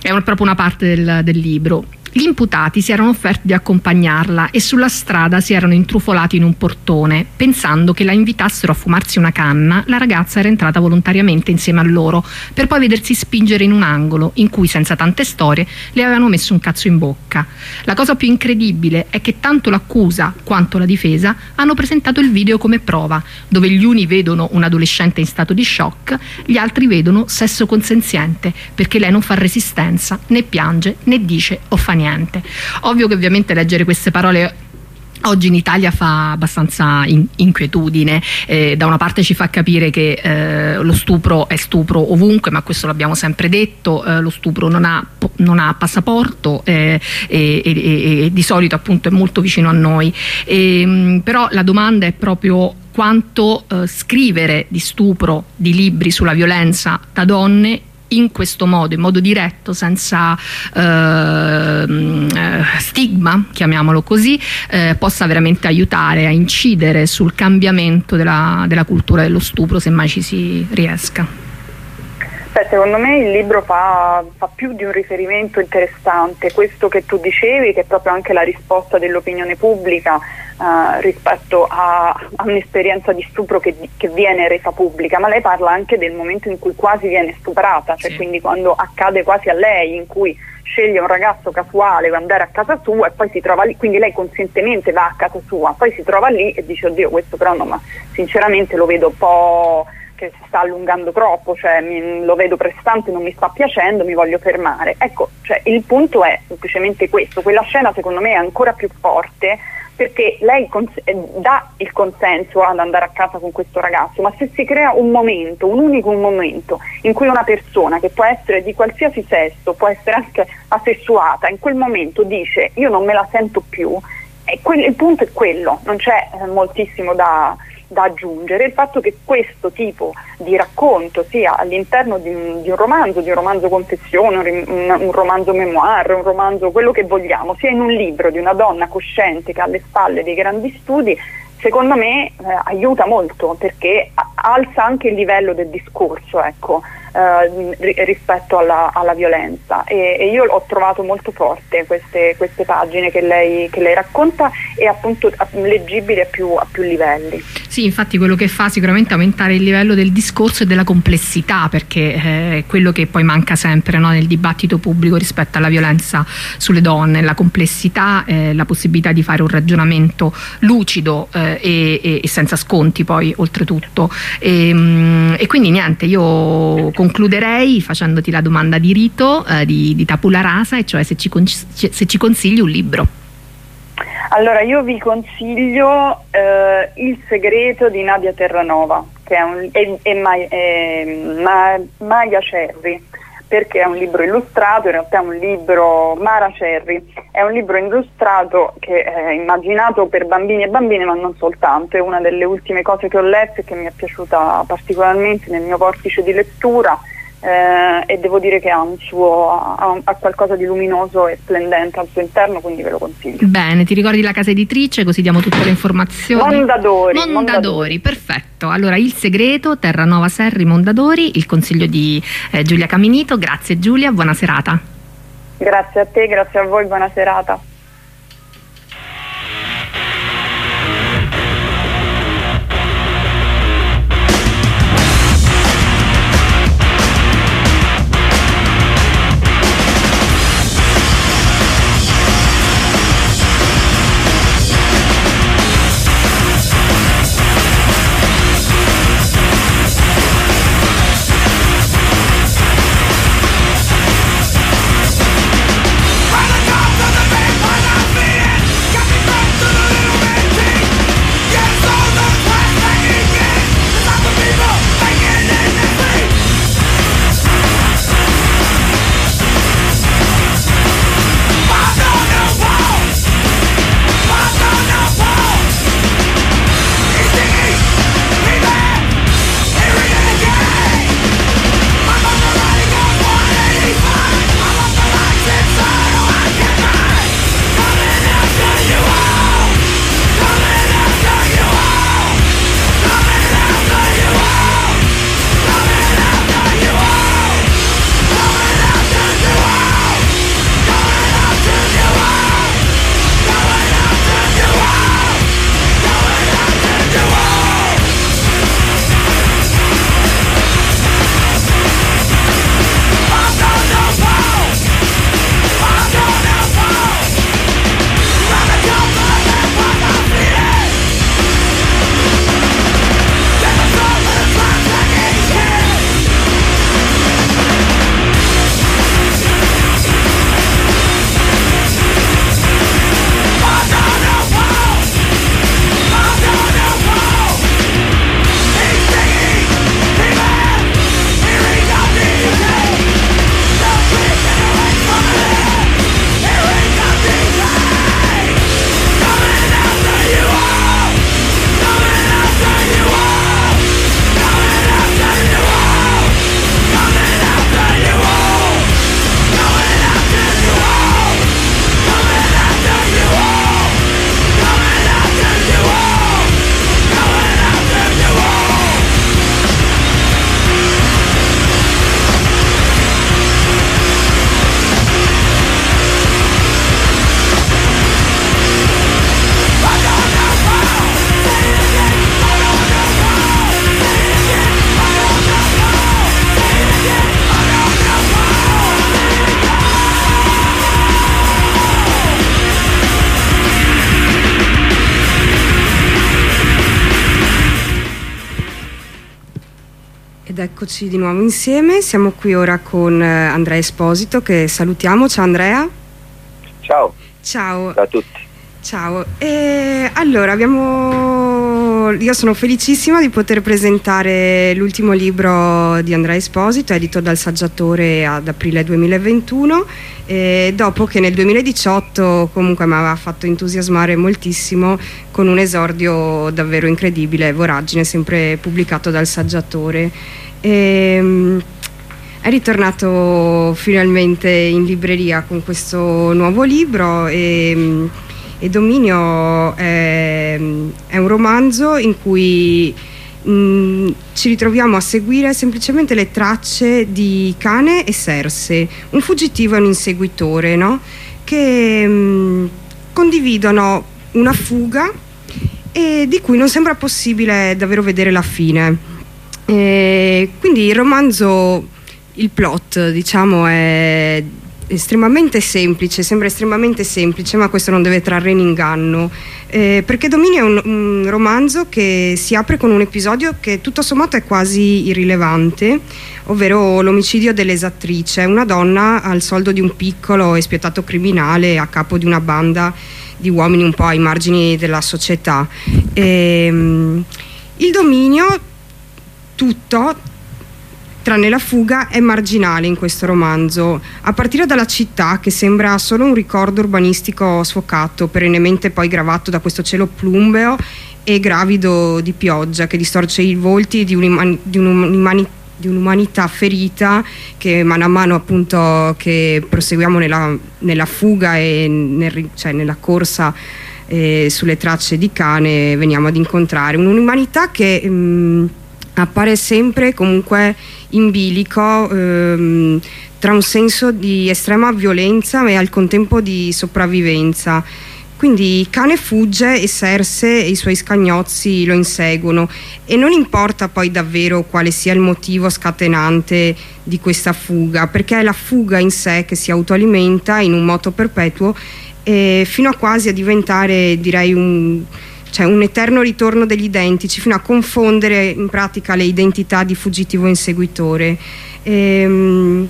è proprio una parte del, del libro. Gli imputati si erano offerti di accompagnarla e sulla strada si erano intrufolati in un portone. Pensando che la invitassero a fumarsi una canna, la ragazza era entrata volontariamente insieme a loro, per poi vedersi spingere in un angolo in cui, senza tante storie, le avevano messo un cazzo in bocca. La cosa più incredibile è che tanto l'accusa quanto la difesa hanno presentato il video come prova, dove gli uni vedono un adolescente in stato di shock, gli altri vedono sesso consenziente, perché lei non fa resistenza, né piange, né dice o fa niente. Ovvio che ovviamente leggere queste parole Oggi in Italia fa abbastanza in, inquietudine, eh, da una parte ci fa capire che eh, lo stupro è stupro ovunque, ma questo l'abbiamo sempre detto, eh, lo stupro non ha, non ha passaporto eh, e, e, e, di solito appunto è molto vicino a noi, e, ehm, però la domanda è proprio quanto eh, scrivere di stupro, di libri sulla violenza da donne in questo modo, in modo diretto, senza ehm, eh, stigma, chiamiamolo così, eh, possa veramente aiutare a incidere sul cambiamento della, della cultura dello stupro, se mai ci si riesca. Beh, secondo me il libro fa, fa, più di un riferimento interessante, questo che tu dicevi, che è proprio anche la risposta dell'opinione pubblica eh, rispetto a, a, un'esperienza di stupro che, che, viene resa pubblica, ma lei parla anche del momento in cui quasi viene stuprata, cioè sì. quindi quando accade quasi a lei, in cui sceglie un ragazzo casuale per andare a casa sua e poi si trova lì, quindi lei consistentemente va a casa sua, poi si trova lì e dice oddio questo però no, ma sinceramente lo vedo un po' che si sta allungando troppo, cioè mi, lo vedo prestante, non mi sta piacendo, mi voglio fermare. Ecco, cioè, il punto è semplicemente questo, quella scena secondo me è ancora più forte perché lei cons- eh, dà il consenso ad andare a casa con questo ragazzo, ma se si crea un momento, un unico momento in cui una persona che può essere di qualsiasi sesso, può essere anche asessuata, in quel momento dice io non me la sento più, quel, il punto è quello, non c'è eh, moltissimo da, da aggiungere il fatto che questo tipo di racconto sia all'interno di un, di un romanzo, di un romanzo confessione, un, un- romanzo memoir, un romanzo quello che vogliamo, sia in un libro di una donna cosciente che ha alle spalle dei grandi studi, secondo me eh, aiuta molto perché alza anche il livello del discorso ecco, eh, ri- rispetto alla, alla violenza e, e io ho trovato molto forte queste, queste pagine che lei, che lei racconta e appunto leggibili a più, a più livelli. Sì, infatti quello che fa sicuramente aumentare il livello del discorso e della complessità, perché eh, è quello che poi manca sempre no, nel dibattito pubblico rispetto alla violenza sulle donne, la complessità, eh, la possibilità di fare un ragionamento lucido eh, e, e- senza sconti poi oltretutto. E, mm, e quindi niente, io concluderei facendoti la domanda di rito eh, di, di Tapula Rasa, e cioè se ci, se ci consigli un libro. Allora io vi consiglio eh, Il segreto di Nadia Terranova che è un, e, e Ma- e Ma- Maya Cerri perché è un libro illustrato, in realtà è un libro Mara Cerri, è un libro illustrato che è immaginato per bambini e bambine ma non soltanto, è una delle ultime cose che ho letto e che mi è piaciuta particolarmente nel mio vortice di lettura eh, e devo dire che ha, un suo, ha, ha qualcosa di luminoso e splendente al suo interno, quindi ve lo consiglio. Bene, ti ricordi la casa editrice così diamo tutte le informazioni? Mondadori, Mondadori, Mondadori. perfetto. Allora, Il segreto, Terranova Serri, Mondadori, il consiglio di eh, Giulia Caminito. Grazie Giulia, buona serata. Grazie a te, grazie a voi, buona serata. Eccoci di nuovo insieme, siamo qui ora con eh, Andrea Esposito che salutiamo, ciao Andrea. Ciao, Ciao. ciao a tutti. Ciao. E allora abbiamo io, sono felicissima di poter presentare l'ultimo libro di Andrea Esposito, edito dal saggiatore ad aprile 2021, eh, dopo che nel 2018 comunque mi aveva fatto entusiasmare moltissimo con un esordio davvero incredibile, Voragine, sempre pubblicato dal saggiatore. E, è ritornato finalmente in libreria con questo nuovo libro e, e Dominio è, è, un romanzo in cui mh, ci ritroviamo a seguire semplicemente le tracce di Cane e Serse, un fuggitivo e un inseguitore, no? che mh, condividono una fuga e di cui non sembra possibile davvero vedere la fine. E quindi il romanzo il plot diciamo è estremamente semplice, sembra estremamente semplice, ma questo non deve trarre in inganno. Eh, perché Dominio è un, un, romanzo che si apre con un episodio che tutto sommato è quasi irrilevante, ovvero l'omicidio dell'esattrice, una donna al soldo di un piccolo e spietato criminale a capo di una banda di uomini un po' ai margini della società. E, ehm, il dominio tutto tranne la fuga, è marginale in questo romanzo, a partire dalla città che sembra solo un ricordo urbanistico sfocato, perennemente poi gravato da questo cielo plumbeo e gravido di pioggia che distorce i volti di, un'umani- di, un'umani- di un'umanità ferita che mano a mano appunto che proseguiamo nella, nella fuga e nel, cioè nella corsa eh, sulle tracce di cane veniamo ad incontrare un'umanità che mh, mm, appare sempre comunque in bilico ehm, tra un senso di estrema violenza e al contempo di sopravvivenza. Quindi cane fugge e Serse e i suoi scagnozzi lo inseguono e non importa poi davvero quale sia il motivo scatenante di questa fuga, perché è la fuga in sé che si autoalimenta in un moto perpetuo eh, fino a quasi a diventare direi un, cioè un eterno ritorno degli identici fino a confondere in pratica le identità di fuggitivo e inseguitore. Ehm,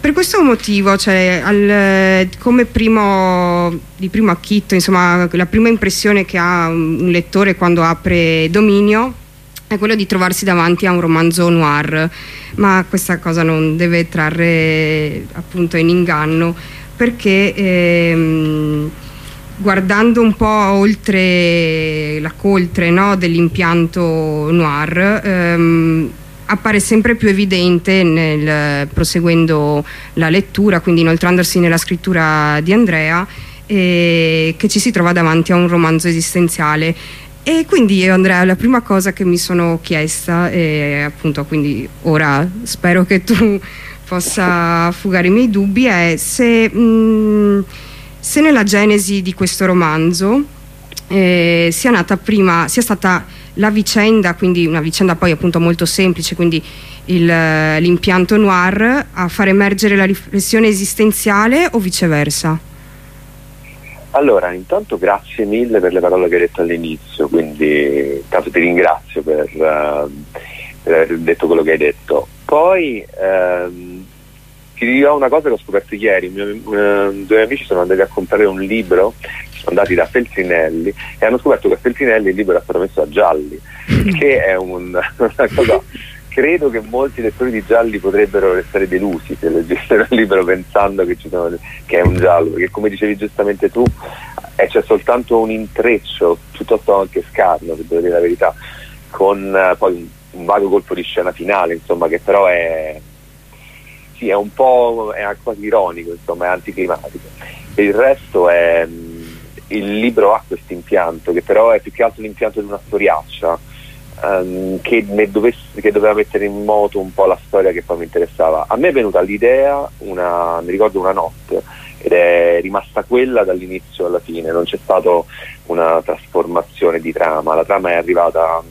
per questo motivo, cioè, al, come primo, di primo acchitto, insomma, la prima impressione che ha un lettore quando apre Dominio è quello di trovarsi davanti a un romanzo noir, ma questa cosa non deve trarre appunto in inganno perché ehm, guardando un po' oltre la coltre no, dell'impianto noir, ehm, appare sempre più evidente nel, proseguendo la lettura, quindi inoltrandosi nella scrittura di Andrea, eh, che ci si trova davanti a un romanzo esistenziale. E quindi io Andrea, la prima cosa che mi sono chiesta, e appunto quindi ora spero che tu possa fugare i miei dubbi, è se... Mh, se nella genesi di questo romanzo eh, sia nata prima, sia stata la vicenda, quindi una vicenda poi appunto molto semplice, quindi l'impianto noir a far emergere la riflessione esistenziale o viceversa? Allora, intanto grazie mille per le parole che hai detto all'inizio, quindi intanto ti ringrazio per, uh, per aver detto quello che hai detto. Poi uh, ti dirò una cosa che ho scoperto ieri, mio, eh, due amici sono andati a comprare un libro, sono andati da Feltrinelli e hanno scoperto che a Feltrinelli il libro era stato messo a gialli, <laughs> che è un, una cosa credo che molti lettori di gialli potrebbero restare delusi se leggessero il libro pensando che, sono, che, è un giallo, perché come dicevi giustamente tu eh, c'è soltanto un intreccio, piuttosto anche scarno, se devo dire la verità, con eh, poi un, un, vago colpo di scena finale, insomma, che però è, sì, è un po' è quasi ironico, insomma, è anticlimatico. Il resto è, il libro ha questo impianto, che però è più che altro l'impianto di una storiaccia, um, che, dovesse, che, doveva mettere in moto un po' la storia che poi mi interessava. A me è venuta l'idea, una, mi ricordo una notte, ed è rimasta quella dall'inizio alla fine, non c'è stata una trasformazione di trama, la trama è arrivata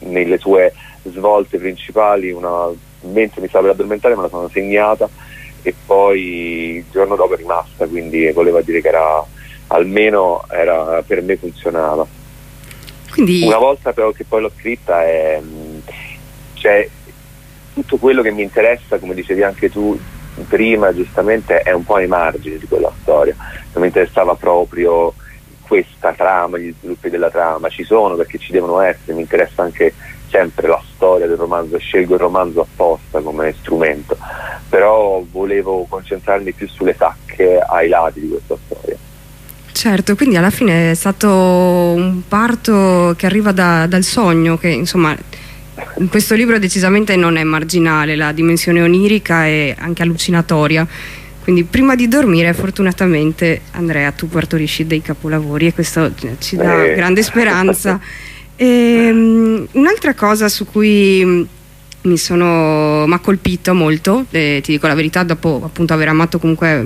nelle sue svolte principali, una mentre mi stavo per addormentare me la sono segnata e poi il giorno dopo è rimasta, quindi voleva dire che era almeno era, per me funzionava. Quindi... Una volta però che poi l'ho scritta è, cioè, tutto quello che mi interessa, come dicevi anche tu prima giustamente, è un po' ai margini di quella storia. Non mi interessava proprio questa trama, gli sviluppi della trama, ci sono perché ci devono essere, mi interessa anche sempre la storia del romanzo, scelgo il romanzo apposta come strumento, però volevo concentrarmi più sulle tacche ai lati di questa storia. Certo, quindi alla fine è stato un parto che arriva da- dal sogno, che insomma in questo libro decisamente non è marginale, la dimensione onirica è anche allucinatoria. Quindi prima di dormire fortunatamente Andrea tu partorisci dei capolavori e questo ci dà Eh. grande speranza. <laughs> Ehm, un'altra cosa su cui mh, mi sono ha colpito molto, eh, ti dico la verità, dopo appunto aver amato comunque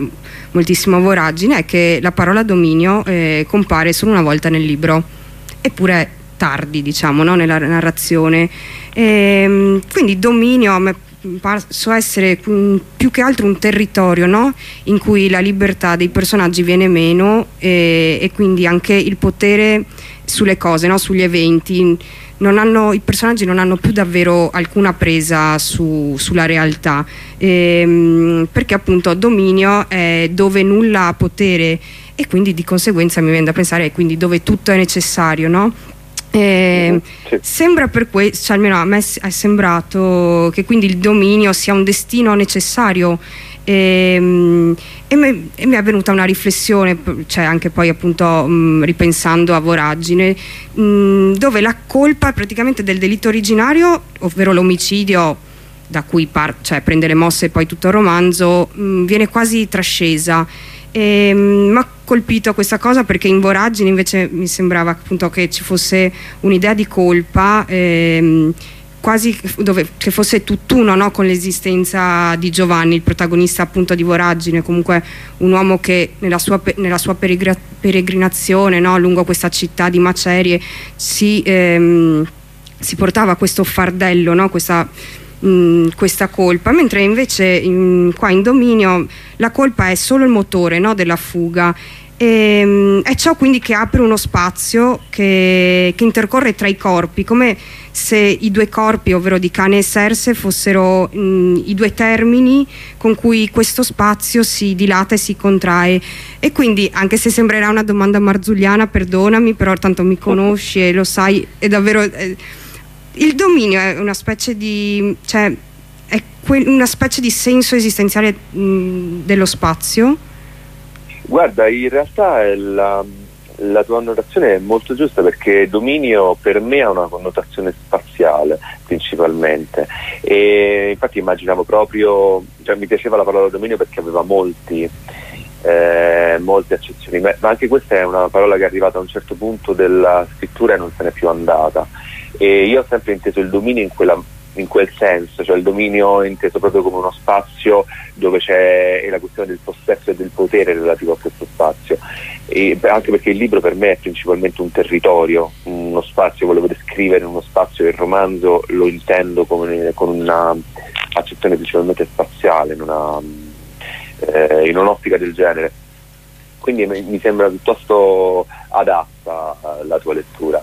moltissimo Voragine, è che la parola dominio eh, compare solo una volta nel libro, eppure tardi, diciamo, no? nella narrazione. Ehm, quindi dominio a me par- so essere mm, più che altro un territorio no? in cui la libertà dei personaggi viene meno e, e quindi anche il potere sulle cose, no? sugli eventi. Non hanno- I personaggi non hanno più davvero alcuna presa su- sulla realtà Ehm, perché appunto dominio è dove nulla ha potere e quindi di conseguenza mi viene da pensare è quindi dove tutto è necessario, no? Ehm, Sembra per questo, cioè almeno a me è sembrato che quindi il dominio sia un destino necessario ehm, e, me- e mi è venuta una riflessione, cioè anche poi appunto mh, ripensando a Voragine, mh, dove la colpa praticamente del delitto originario, ovvero l'omicidio da cui par- cioè, prende le mosse poi tutto il romanzo, mh, viene quasi trascesa. E, mh, mi ha colpito questa cosa perché in Voragine invece mi sembrava appunto che ci fosse un'idea di colpa ehm, quasi dove, che fosse tutt'uno no, con l'esistenza di Giovanni, il protagonista appunto di Voragine, comunque un uomo che nella sua, nella sua peregrinazione no, lungo questa città di macerie si, ehm, si portava questo fardello, no, questa mh, questa colpa, mentre invece in- qua in dominio la colpa è solo il motore della fuga. E, mh, è ciò quindi che apre uno spazio che, che intercorre tra i corpi, come se i due corpi, ovvero di cane e Serse, fossero mh, i due termini con cui questo spazio si dilata e si contrae. E quindi, anche se sembrerà una domanda marzulliana, perdonami, però tanto mi conosci e lo sai, è davvero. eh, il dominio è una specie di cioè è una specie di senso esistenziale mh, dello spazio Guarda, in realtà la, la tua annotazione è molto giusta perché dominio per me ha una connotazione spaziale principalmente. E infatti immaginavo proprio, cioè mi piaceva la parola dominio perché aveva molti, eh, molte accezioni, ma anche questa è una parola che è arrivata a un certo punto della scrittura e non se n'è più andata. E io ho sempre inteso il dominio in quella in quel senso, cioè il dominio inteso proprio come uno spazio dove c'è la questione del possesso e del potere relativo a questo spazio. E anche perché il libro per me è principalmente un territorio, uno spazio, volevo descrivere uno spazio e il romanzo lo intendo come, con una accezione principalmente spaziale, in, una, eh, in un'ottica del genere. Quindi mi mi sembra piuttosto adatta eh, la tua lettura.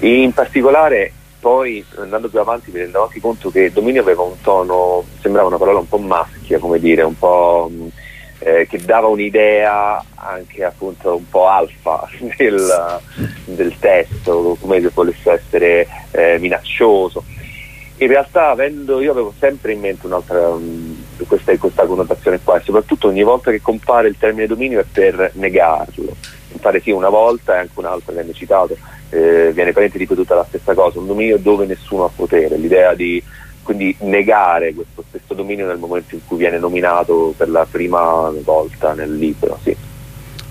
In particolare poi andando più avanti mi rendevo anche conto che dominio aveva un tono, sembrava una parola un po' maschia, come dire, un po' mh, eh, che dava un'idea anche appunto un po' alfa <laughs> del, del testo, come se volesse essere eh, minaccioso. In realtà avendo, io avevo sempre in mente un'altra mh, questa, questa connotazione qua e soprattutto ogni volta che compare il termine dominio è per negarlo. Compare sì una volta e anche un'altra che citato, eh, viene praticamente ripetuta la stessa cosa, un dominio dove nessuno ha potere, l'idea di quindi negare questo stesso dominio nel momento in cui viene nominato per la prima volta nel libro. Sì.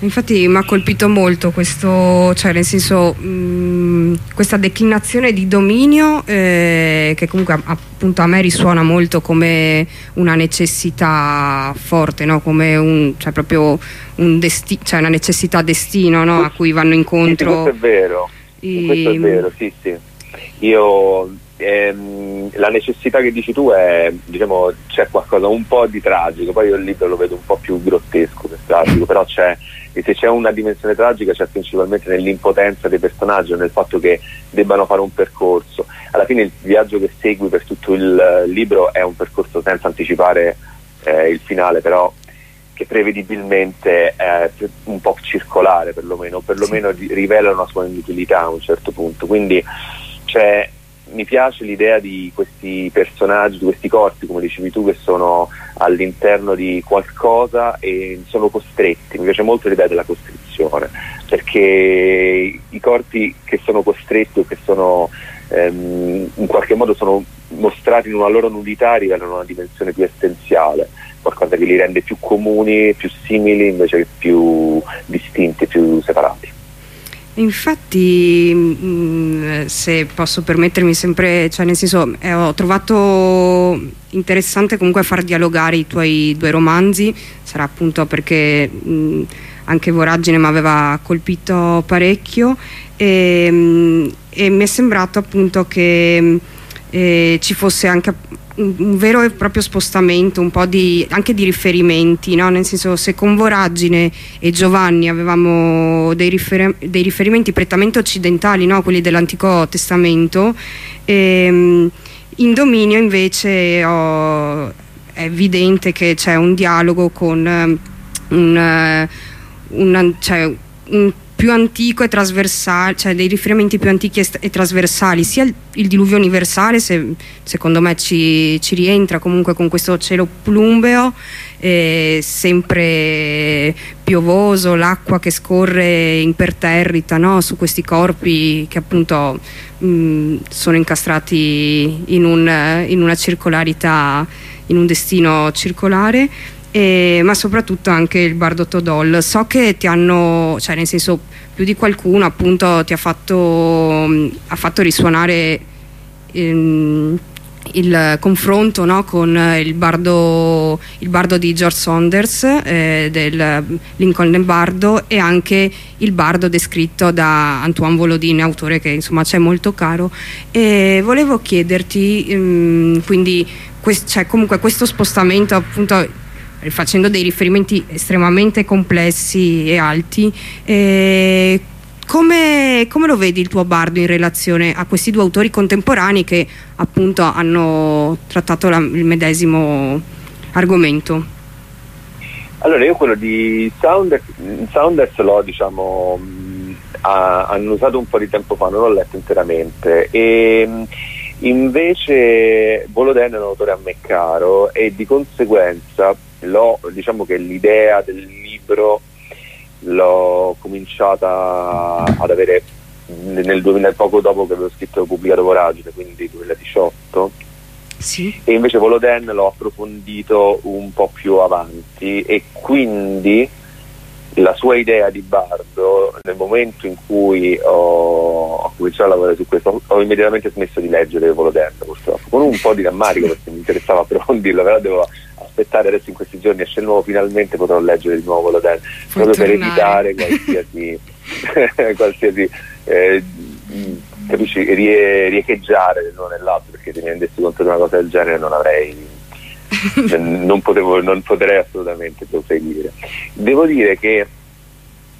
infatti mi ha colpito molto questo cioè nel senso mh, questa declinazione di dominio eh, che comunque appunto a me risuona molto come una necessità forte no? come un, cioè proprio un desti- cioè una necessità destino no? a cui vanno Sì, incontro questo è vero, i- questo è vero, sì, sì. Io ehm, la necessità che dici tu è, diciamo, c'è qualcosa un po' di tragico, poi io il libro lo vedo un po' più grottesco che tragico, però c'è e se c'è una dimensione tragica c'è principalmente nell'impotenza dei personaggi nel fatto che debbano fare un percorso. Alla fine il viaggio che segui per tutto il libro è un percorso senza anticipare eh, il finale, però che prevedibilmente è un po' circolare perlomeno, perlomeno ri- rivela una sua inutilità a un certo punto. Quindi cioè, mi piace l'idea di questi personaggi, di questi corpi, come dicevi tu, che sono all'interno di qualcosa e sono costretti. Mi piace molto l'idea della costrizione, perché i corpi che sono costretti o che sono ehm, in qualche modo sono mostrati in una loro nudità rivelano una dimensione più essenziale, qualcosa che li rende più comuni, più simili invece che più distinti, più separati. Infatti, mh, se posso permettermi sempre, cioè nel senso, eh, ho trovato interessante comunque far dialogare i tuoi due romanzi, sarà appunto perché mh, anche Voragine mi aveva colpito parecchio e, e mi è sembrato appunto che eh, ci fosse anche un, vero e proprio spostamento, un po' di, anche di riferimenti, no? nel senso se con Voragine e Giovanni avevamo dei, rifer- dei riferimenti prettamente occidentali, no? quelli dell'Antico Testamento, ehm, in Dominio invece ho- è evidente che c'è un dialogo con ehm, un, eh, un- cioè, un più antico e trasversale, cioè dei riferimenti più antichi e, trasversali, sia il, il diluvio universale, se, secondo me ci, ci rientra comunque con questo cielo plumbeo, eh, sempre piovoso, l'acqua che scorre imperterrita no? su questi corpi che appunto mh, sono incastrati in, un- in una circolarità, in un destino circolare e- ma soprattutto anche il Bardo Todol. So che ti hanno, cioè nel senso più di qualcuno appunto ti ha fatto, mh, ha fatto risuonare ehm, il confronto no, con il bardo, il bardo di George Saunders eh, del Lincoln Bardo e anche il bardo descritto da Antoine Volodine, autore che insomma c'è molto caro e volevo chiederti ehm, quindi quest- cioè, comunque questo spostamento appunto facendo dei riferimenti estremamente complessi e alti eh, come, come lo vedi il tuo bardo in relazione a questi due autori contemporanei che appunto hanno trattato la- il medesimo argomento? Allora io quello di Sounders, Sounders l'ho diciamo ha- hanno usato un po' di tempo fa, non l'ho letto interamente e mh, invece Boloden è un autore a me caro e di conseguenza l'ho, diciamo che l'idea del libro l'ho cominciata ad avere nel 2000, poco dopo che avevo scritto e pubblicato Voragine, quindi 2018 Sì. e invece Voloden l'ho approfondito un po' più avanti e quindi la sua idea di Bardo nel momento in cui ho, ho cominciato a lavorare su questo ho immediatamente smesso di leggere Voloden purtroppo con un po' di rammarico <laughs> perché mi interessava approfondirlo però devo aspettare adesso in questi giorni esce il nuovo finalmente potrò leggere di nuovo Voloden proprio per evitare qualsiasi <laughs> qualsiasi eh, capisci, rie- riecheggiare nell'uno e nell'altro perché se mi rendessi conto di una cosa del genere non avrei <laughs> non, potevo, non potrei assolutamente proseguire. Devo dire che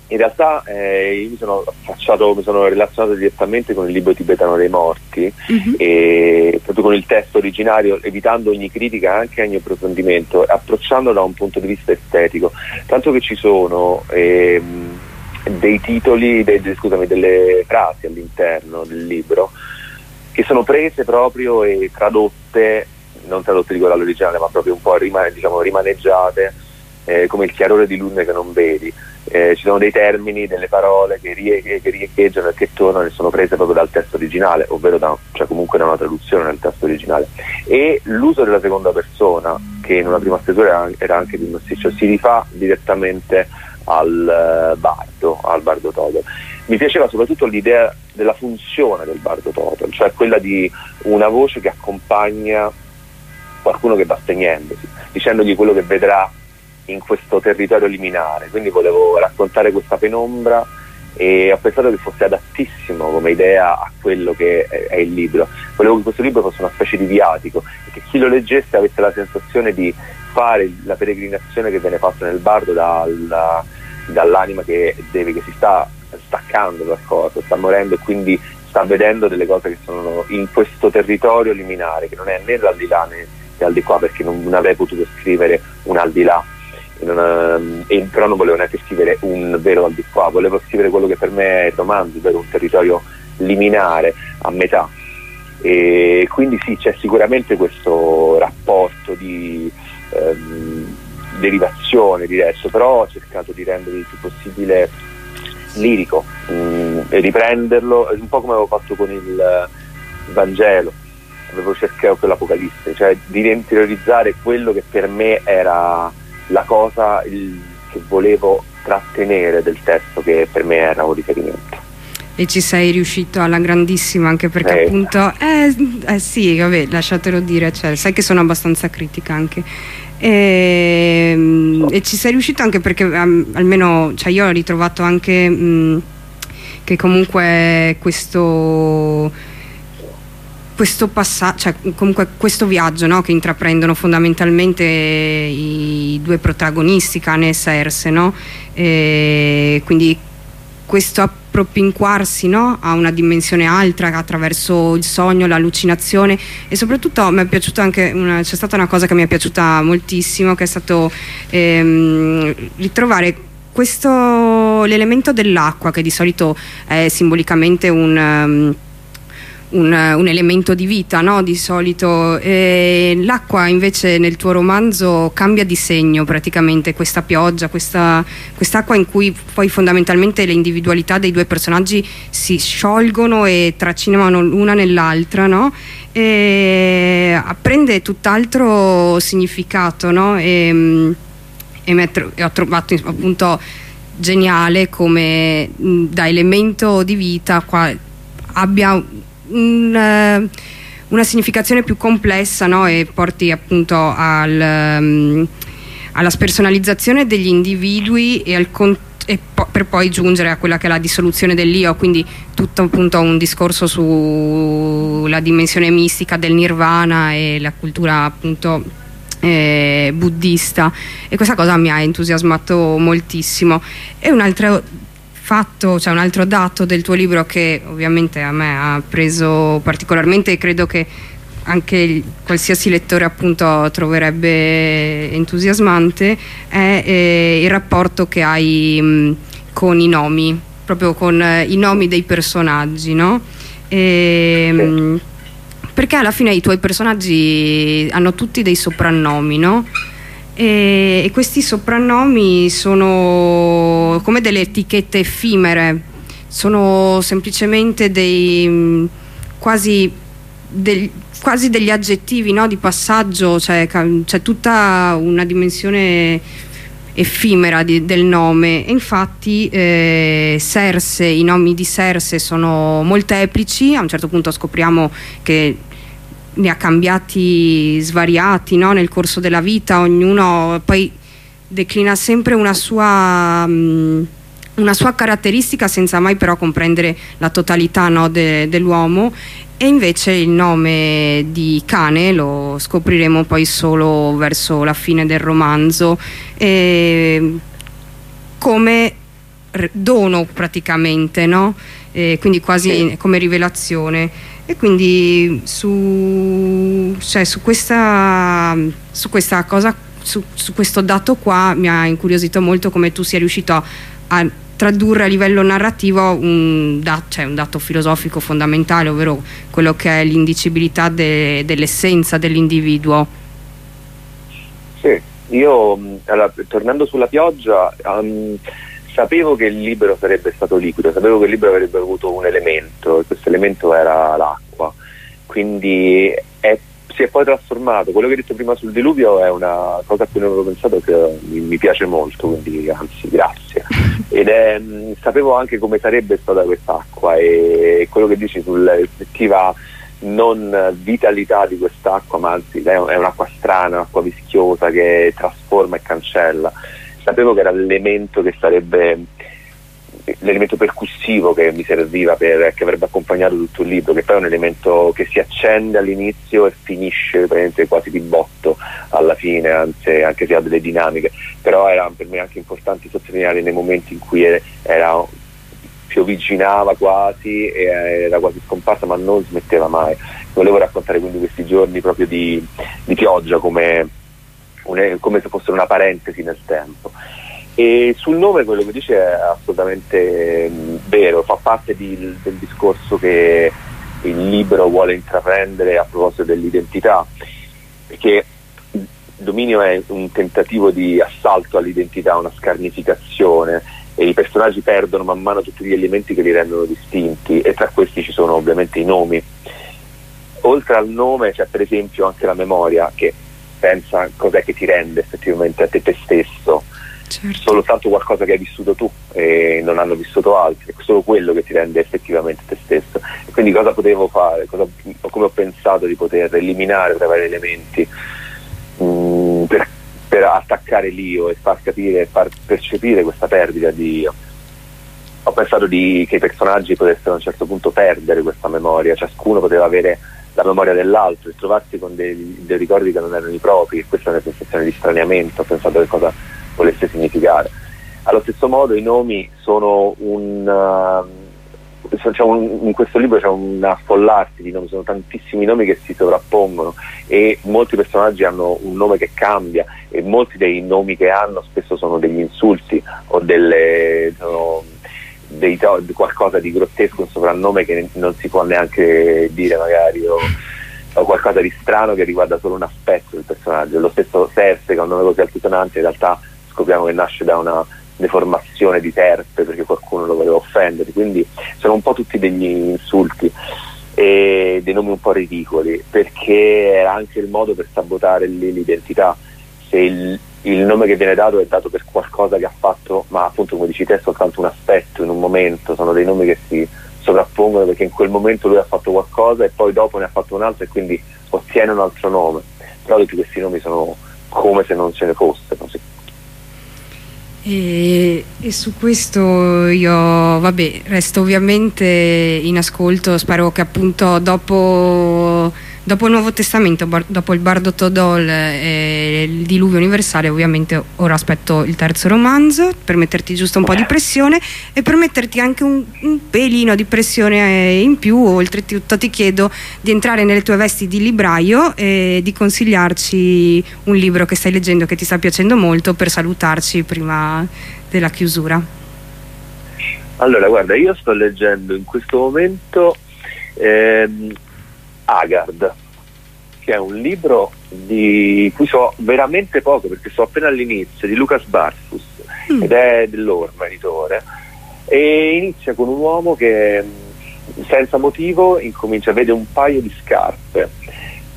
in realtà eh, io mi sono affacciato, mi sono relazionato direttamente con il libro tibetano dei morti e proprio con il testo originario, evitando ogni critica anche ogni approfondimento, approcciandolo da un punto di vista estetico, tanto che ci sono ehm, dei titoli, dei- scusami, delle frasi all'interno del libro che sono prese proprio e tradotte, non tradotte di quella all'originale, ma proprio un po' rima- diciamo, rimaneggiate, eh, come il chiarore di lune che non vedi. Eh, ci sono dei termini, delle parole che, rie- che riecheggiano e che tornano e sono prese proprio dal testo originale, ovvero da, cioè comunque da una traduzione del testo originale. E l'uso della seconda persona, che in una prima stesura era- anche un massiccio, si rifà direttamente al eh, bardo, al bardo Todol. Mi piaceva soprattutto l'idea della funzione del bardo Todol, cioè quella di una voce che accompagna qualcuno che va spegnendosi, dicendogli quello che vedrà in questo territorio liminare. Quindi volevo raccontare questa penombra e ho pensato che fosse adattissimo come idea a quello che è, il libro. Volevo che questo libro fosse una specie di viatico e che chi lo leggesse avesse la sensazione di fare la peregrinazione che viene fatta nel bardo dalla- dall'anima che, deve, che si sta staccando dal corpo, sta morendo e quindi sta vedendo delle cose che sono in questo territorio liminare, che non è né l'aldilà né, né al di qua, perché non, avrei potuto scrivere un al di una- e però non volevo neanche scrivere un vero al di qua, volevo scrivere quello che per me è il romanzo, ovvero un territorio liminare a metà. E quindi sì, c'è sicuramente questo rapporto di ehm, derivazione diretto, però ho cercato di rendere il più possibile lirico mm, e riprenderlo, un po' come avevo fatto con il Vangelo, avevo cercato con l'Apocalisse, cioè di interiorizzare quello che per me era la cosa il- che volevo trattenere del testo che per me era un riferimento. E ci sei riuscito alla grandissima anche perché Eh. appunto eh, eh sì, vabbè, lasciatelo dire, cioè, sai che sono abbastanza critica anche. E, e ci sei riuscito anche perché um, almeno cioè, io ho ritrovato anche mm, che comunque questo questo passaggio, cioè comunque questo viaggio no, che intraprendono fondamentalmente i due protagonisti, Cane e Serse, no? E quindi questo appropinquarsi no, a una dimensione altra attraverso il sogno, l'allucinazione e soprattutto mi è piaciuta anche c'è stata una cosa che mi è piaciuta moltissimo che è stato ehm, ritrovare questo l'elemento dell'acqua che di solito è simbolicamente un ehm, un, un elemento di vita, no? Di solito. L'acqua invece nel tuo romanzo cambia di segno praticamente, questa pioggia, questa quest'acqua in cui poi fondamentalmente le individualità dei due personaggi si sciolgono e tracinano l'una nell'altra, no? E prende tutt'altro significato, no? E, e ho trovato appunto geniale come da elemento di vita qua abbia un, eh, una significazione più complessa no? e porti appunto al, ehm, alla spersonalizzazione degli individui e, al e po- per poi giungere a quella che è la dissoluzione dell'io, quindi tutto appunto un discorso sulla dimensione mistica del nirvana e la cultura appunto eh, buddista e questa cosa mi ha entusiasmato moltissimo. E un altro fatto, cioè un altro dato del tuo libro che ovviamente a me ha preso particolarmente e credo che anche qualsiasi lettore appunto troverebbe entusiasmante è eh, il rapporto che hai mh, con i nomi, proprio con eh, i nomi dei personaggi, no? E, mh, perché alla fine i tuoi personaggi hanno tutti dei soprannomi, no? E, e questi soprannomi sono come delle etichette effimere, sono semplicemente dei mh, quasi, del- quasi degli aggettivi no, di passaggio, cioè c'è tutta una dimensione effimera di- del nome. Infatti eh, Serse, i nomi di Serse sono molteplici, a un certo punto scopriamo che ne ha cambiati svariati no, nel corso della vita, ognuno poi declina sempre una sua, mm, una sua caratteristica senza mai però comprendere la totalità no, de- dell'uomo e invece il nome di cane lo scopriremo poi solo verso la fine del romanzo e come dono praticamente, no? E quindi quasi come rivelazione. E quindi su, cioè, su, questa, su questa cosa, su, su questo dato qua mi ha incuriosito molto come tu sia riuscito a, a tradurre a livello narrativo un, da- cioè un dato filosofico fondamentale, ovvero quello che è l'indicibilità de- dell'essenza dell'individuo. Sì, io mh, allora, tornando sulla pioggia, um, sapevo che il libro sarebbe stato liquido, sapevo che il libro avrebbe avuto un elemento e questo elemento era l'acqua, quindi è- si è poi trasformato. Quello che hai detto prima sul diluvio è una cosa a cui non avevo pensato che mi, mi piace molto, quindi anzi grazie. <laughs> Ed è, sapevo anche come sarebbe stata quest'acqua e quello che dici sull'effettiva non vitalità di quest'acqua, ma anzi è un'acqua strana, un'acqua vischiosa che trasforma e cancella. Sapevo che era l'elemento che sarebbe l'elemento percussivo che mi serviva per, che avrebbe accompagnato tutto il libro, che poi è un elemento che si accende all'inizio e finisce quasi di botto alla fine, anzi anche se ha delle dinamiche, però era per me anche importante sottolineare nei momenti in cui era, avvicinava quasi e era quasi scomparsa ma non smetteva mai. Volevo raccontare quindi questi giorni proprio di, di pioggia come un- come se fossero una parentesi nel tempo. E sul nome quello che dice è assolutamente mh, vero, fa parte di- del discorso che il libro vuole intraprendere a proposito dell'identità, perché il dominio è un tentativo di assalto all'identità, una scarnificazione e i personaggi perdono man mano tutti gli elementi che li rendono distinti e tra questi ci sono ovviamente i nomi. Oltre al nome c'è per esempio anche la memoria che pensa cos'è che ti rende effettivamente a te te stesso, solo tanto qualcosa che hai vissuto tu e non hanno vissuto altri, è solo quello che ti rende effettivamente te stesso. E quindi cosa potevo fare, cosa- come ho pensato di poter eliminare tra i vari elementi mm, per, per attaccare l'io e far capire, far percepire questa perdita di io. Ho pensato di- che i personaggi potessero a un certo punto perdere questa memoria, ciascuno poteva avere la memoria dell'altro e trovarsi con dei, dei ricordi che non erano i propri, e questa è una sensazione di straniamento, ho pensato che cosa volesse significare. Allo stesso modo i nomi sono un... uh, un- in questo libro c'è un affollarsi di nomi, sono tantissimi nomi che si sovrappongono e molti personaggi hanno un nome che cambia e molti dei nomi che hanno spesso sono degli insulti o delle, sono dei to- qualcosa di grottesco, un soprannome che non si può neanche dire magari o, o qualcosa di strano che riguarda solo un aspetto del personaggio. Lo stesso Serse che ha un nome così altisonante in realtà scopriamo che nasce da una deformazione di terpe perché qualcuno lo voleva offendere, quindi sono un po' tutti degli insulti e dei nomi un po' ridicoli perché era anche il modo per sabotare l'identità. Se il, il nome che viene dato è dato per qualcosa che ha fatto, ma appunto come dici te è soltanto un aspetto in un momento, sono dei nomi che si sovrappongono perché in quel momento lui ha fatto qualcosa e poi dopo ne ha fatto un altro e quindi ottiene un altro nome. Però tutti questi nomi sono come se non ce ne fossero. sì. E, e su questo io, vabbè, resto ovviamente in ascolto, spero che appunto dopo, dopo il Nuovo Testamento, bar- dopo il Bardo Todol e il Diluvio Universale, ovviamente ora aspetto il terzo romanzo per metterti giusto un po' di pressione e per metterti anche un, un pelino di pressione eh, in più, oltretutto ti chiedo di entrare nelle tue vesti di libraio e di consigliarci un libro che stai leggendo che ti sta piacendo molto per salutarci prima della chiusura. Allora, guarda, io sto leggendo in questo momento ehm, Agard, che è un libro di cui so veramente poco perché so appena all'inizio, di Lucas Barfus ed è dell'Orma editore. E inizia con un uomo che mh, senza motivo incomincia, vede un paio di scarpe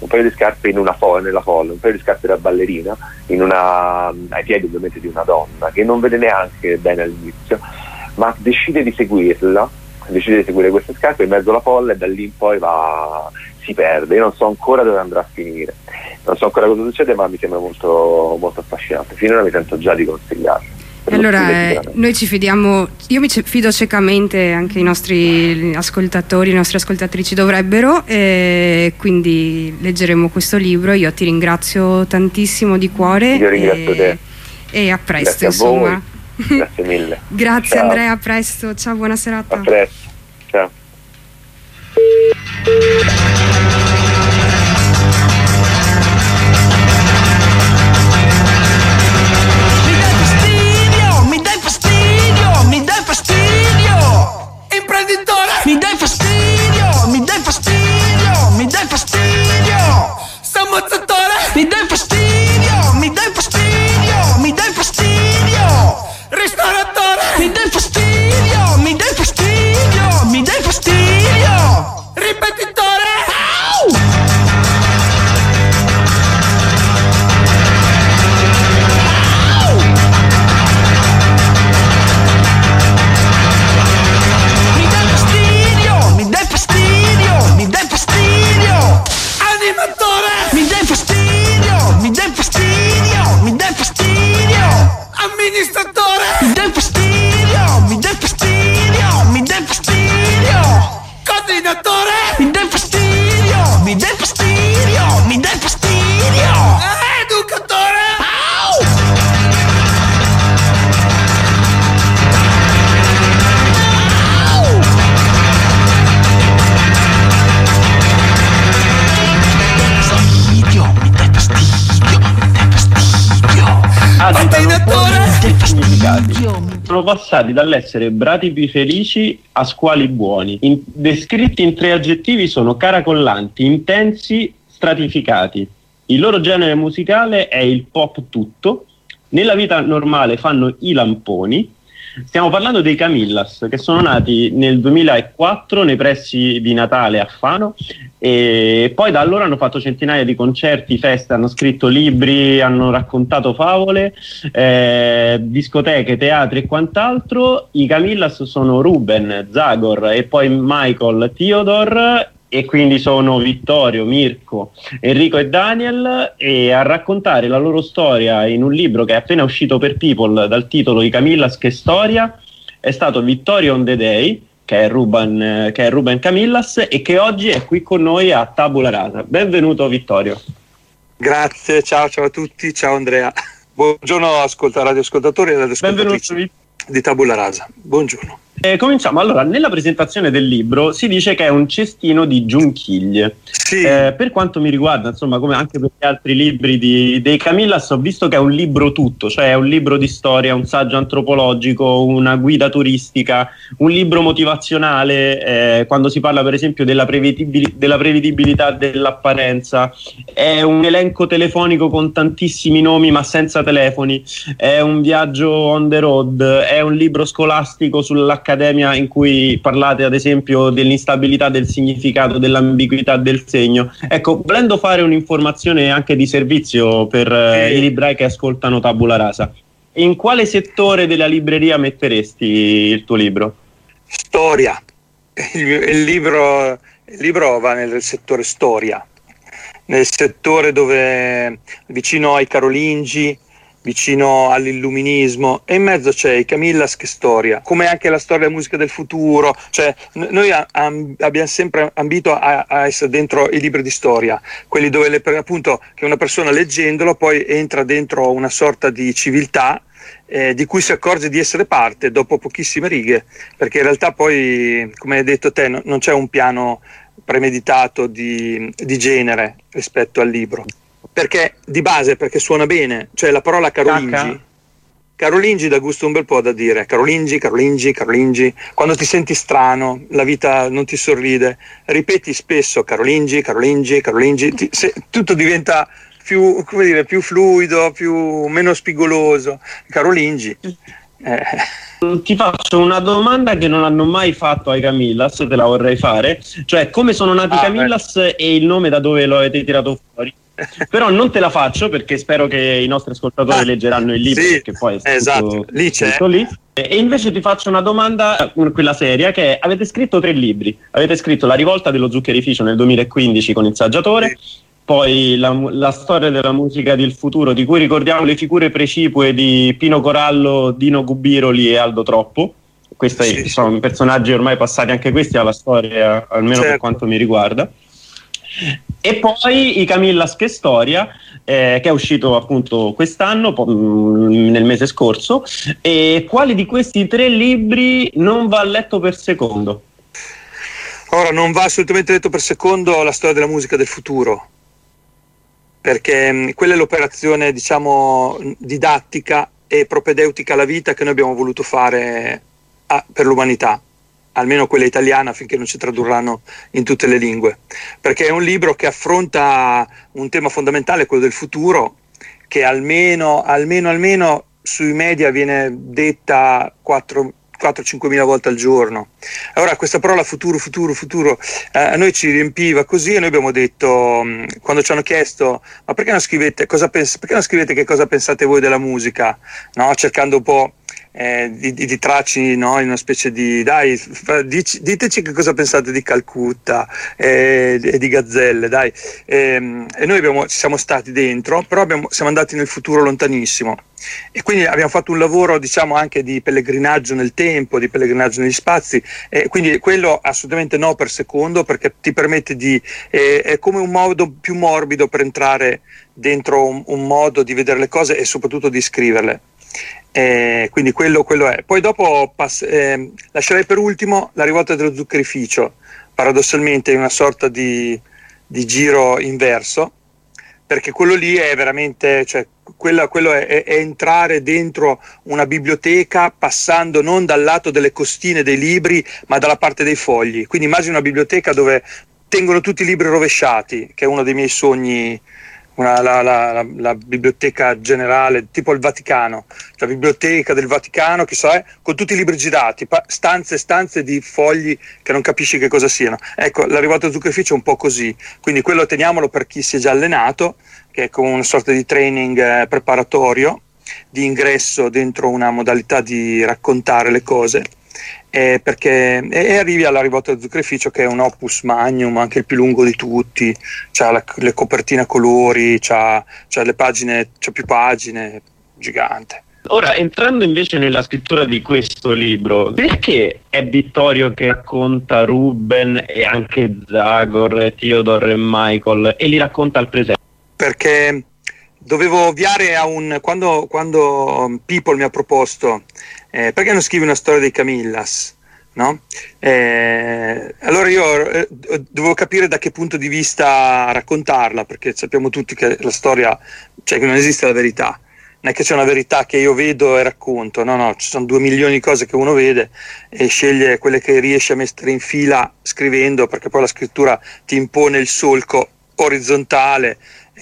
un paio di scarpe in una fo- nella folla, un paio di scarpe da ballerina in una, ai piedi ovviamente di una donna che non vede neanche bene all'inizio ma decide di seguirla decide di seguire queste scarpe in mezzo alla folla e da lì in poi va, si perde. Io non so ancora dove andrà a finire. Non so ancora cosa succede ma mi sembra molto, molto affascinante. Finora mi sento già di consigliarlo. Allora eh, noi ci fidiamo, io mi fido ciecamente, anche i nostri ascoltatori, le nostre ascoltatrici dovrebbero, e quindi leggeremo questo libro. Io ti ringrazio tantissimo di cuore io ringrazio e, te. e a presto grazie a insomma. voi grazie mille. <laughs> Grazie Ciao. Andrea, a presto, ciao, buona serata. a presto ciao fastidio, mi dai fastidio, mi dai fastidio. Imprenditore, mi dai fastidio, passati dall'essere bratipi felici a squali buoni. In- descritti in tre aggettivi sono caracollanti, intensi, stratificati. Il loro genere musicale è il pop tutto. Nella vita normale fanno i lamponi. Stiamo parlando dei Camillas che sono nati nel 2004 nei pressi di Natale a Fano e poi da allora hanno fatto centinaia di concerti, feste, hanno scritto libri, hanno raccontato favole, eh, discoteche, teatri e quant'altro. I Camillas sono Ruben, Zagor e poi Michael Theodore e quindi sono Vittorio, Mirko, Enrico e Daniel e a raccontare la loro storia in un libro che è appena uscito per People dal titolo I Camillas che storia è stato Vittorio on the Day che è, Ruben, che è Ruben Camillas e che oggi è qui con noi a Tabula Rasa. Benvenuto Vittorio. Grazie, ciao, ciao a tutti, ciao Andrea. Buongiorno ascolta, radioascoltatori e radioascoltatrici di Tabula Rasa. Buongiorno. Eh, cominciamo. Allora, nella presentazione del libro si dice che è un cestino di giunchiglie. Sì. Eh, per quanto mi riguarda, insomma, come anche per gli altri libri di, dei Camillas, ho visto che è un libro tutto, cioè è un libro di storia, un saggio antropologico, una guida turistica, un libro motivazionale, eh, quando si parla per esempio della, prevedibil- della prevedibilità dell'apparenza, è un elenco telefonico con tantissimi nomi ma senza telefoni, è un viaggio on the road, è un libro scolastico sull'accademia in cui parlate ad esempio dell'instabilità del significato, dell'ambiguità del segno. Ecco, volendo fare un'informazione anche di servizio per eh, i librai che ascoltano Tabula Rasa, in quale settore della libreria metteresti il tuo libro? Storia. Il, il libro, il libro va nel settore storia, nel settore dove vicino ai Carolingi, vicino all'illuminismo. E in mezzo c'è i Camillas che storia, come anche la storia della musica del futuro, cioè noi abbiamo sempre ambito a-, a, essere dentro i libri di storia, quelli dove le, appunto che una persona leggendolo poi entra dentro una sorta di civiltà eh, di cui si accorge di essere parte dopo pochissime righe, perché in realtà poi, come hai detto te, no- non c'è un piano premeditato di, di genere rispetto al libro perché di base perché suona bene, cioè la parola Carolingi. Cacca. Carolingi dà gusto un bel po' da dire, Carolingi, Carolingi, Carolingi. Quando ti senti strano, la vita non ti sorride, ripeti spesso Carolingi, Carolingi, Carolingi, ti- se- tutto diventa più, come dire, più fluido, più, meno spigoloso. Carolingi. Eh, Ti faccio una domanda che non hanno mai fatto ai Camillas, te la vorrei fare, cioè come sono nati i Ah, Camillas e il nome da dove lo avete tirato fuori. Però non te la faccio perché spero che i nostri ascoltatori Ah, leggeranno il libro sì, poi è esatto, lì c'è. lì. E invece ti faccio una domanda, eh, quella seria, che è, avete scritto tre libri. Avete scritto La rivolta dello zuccherificio nel 2015 con il saggiatore, poi la, la storia della musica del futuro, di cui ricordiamo le figure precipue di Pino Corallo, Dino Gubiroli e Aldo Troppo. Questi Sì. sono personaggi ormai passati anche questi alla storia, almeno per Certo. quanto mi riguarda. E poi i Camillas che storia, eh, che è uscito appunto quest'anno, mm, nel mese scorso. E quali di questi tre libri non va letto per secondo? Ora non va assolutamente detto per secondo la storia della musica del futuro, perché mh, quella è l'operazione, diciamo, didattica e propedeutica alla vita che noi abbiamo voluto fare a- per l'umanità, almeno quella italiana finché non ci tradurranno in tutte le lingue, perché è un libro che affronta un tema fondamentale, quello del futuro, che almeno, almeno, almeno sui media viene detta 4 4-5 mila volte al giorno. Allora questa parola futuro, futuro, futuro eh, a noi ci riempiva così e noi abbiamo detto, mh, quando ci hanno chiesto ma perché non scrivete, cosa pens- perché non scrivete che cosa pensate voi della musica, no? cercando un po' eh, di, di, tracci no? in una specie di dai, dici- diteci che cosa pensate di Calcutta e, e di Gazzelle, dai. Ehm, e noi abbiamo, ci siamo stati dentro, però abbiamo- siamo andati nel futuro lontanissimo. E quindi abbiamo fatto un lavoro diciamo anche di pellegrinaggio nel tempo, di pellegrinaggio negli spazi, e quindi quello assolutamente no per secondo perché ti permette di, eh, è come un modo più morbido per entrare dentro un, un modo di vedere le cose e soprattutto di scriverle. Eh, quindi quello, quello è. Poi dopo pass- eh, lascerei per ultimo la rivolta dello zuccherificio, paradossalmente in una sorta di, di giro inverso, perché quello lì è veramente, cioè, quella, quello è, è, entrare dentro una biblioteca passando non dal lato delle costine dei libri, ma dalla parte dei fogli. Quindi immagino una biblioteca dove tengono tutti i libri rovesciati, che è uno dei miei sogni una, la, la, la, la, biblioteca generale, tipo il Vaticano, la biblioteca del Vaticano, so è, con tutti i libri girati, stanze e stanze di fogli che non capisci che cosa siano. Ecco, l'arrivato zuccherificio è un po' così, quindi quello teniamolo per chi si è già allenato, che è come una sorta di training eh, preparatorio di ingresso dentro una modalità di raccontare le cose eh, perché, e arrivi all'arrivato del zuccherificio che è un opus magnum, anche il più lungo di tutti, ha le copertine a colori, ha le pagine, c'ha più pagine, gigante. Ora, entrando invece nella scrittura di questo libro, perché è Vittorio che racconta Ruben e anche Zagor, Theodore e Michael e li racconta al presente? Perché dovevo ovviare a un... quando, quando People mi ha proposto eh, perché non scrivi una storia dei Camillas? No? Eh, allora io eh, dovevo capire da che punto di vista raccontarla, perché sappiamo tutti che la storia, cioè che non esiste la verità, non è che c'è una verità che io vedo e racconto, no, no, ci sono due milioni di cose che uno vede e sceglie quelle che riesce a mettere in fila scrivendo, perché poi la scrittura ti impone il solco orizzontale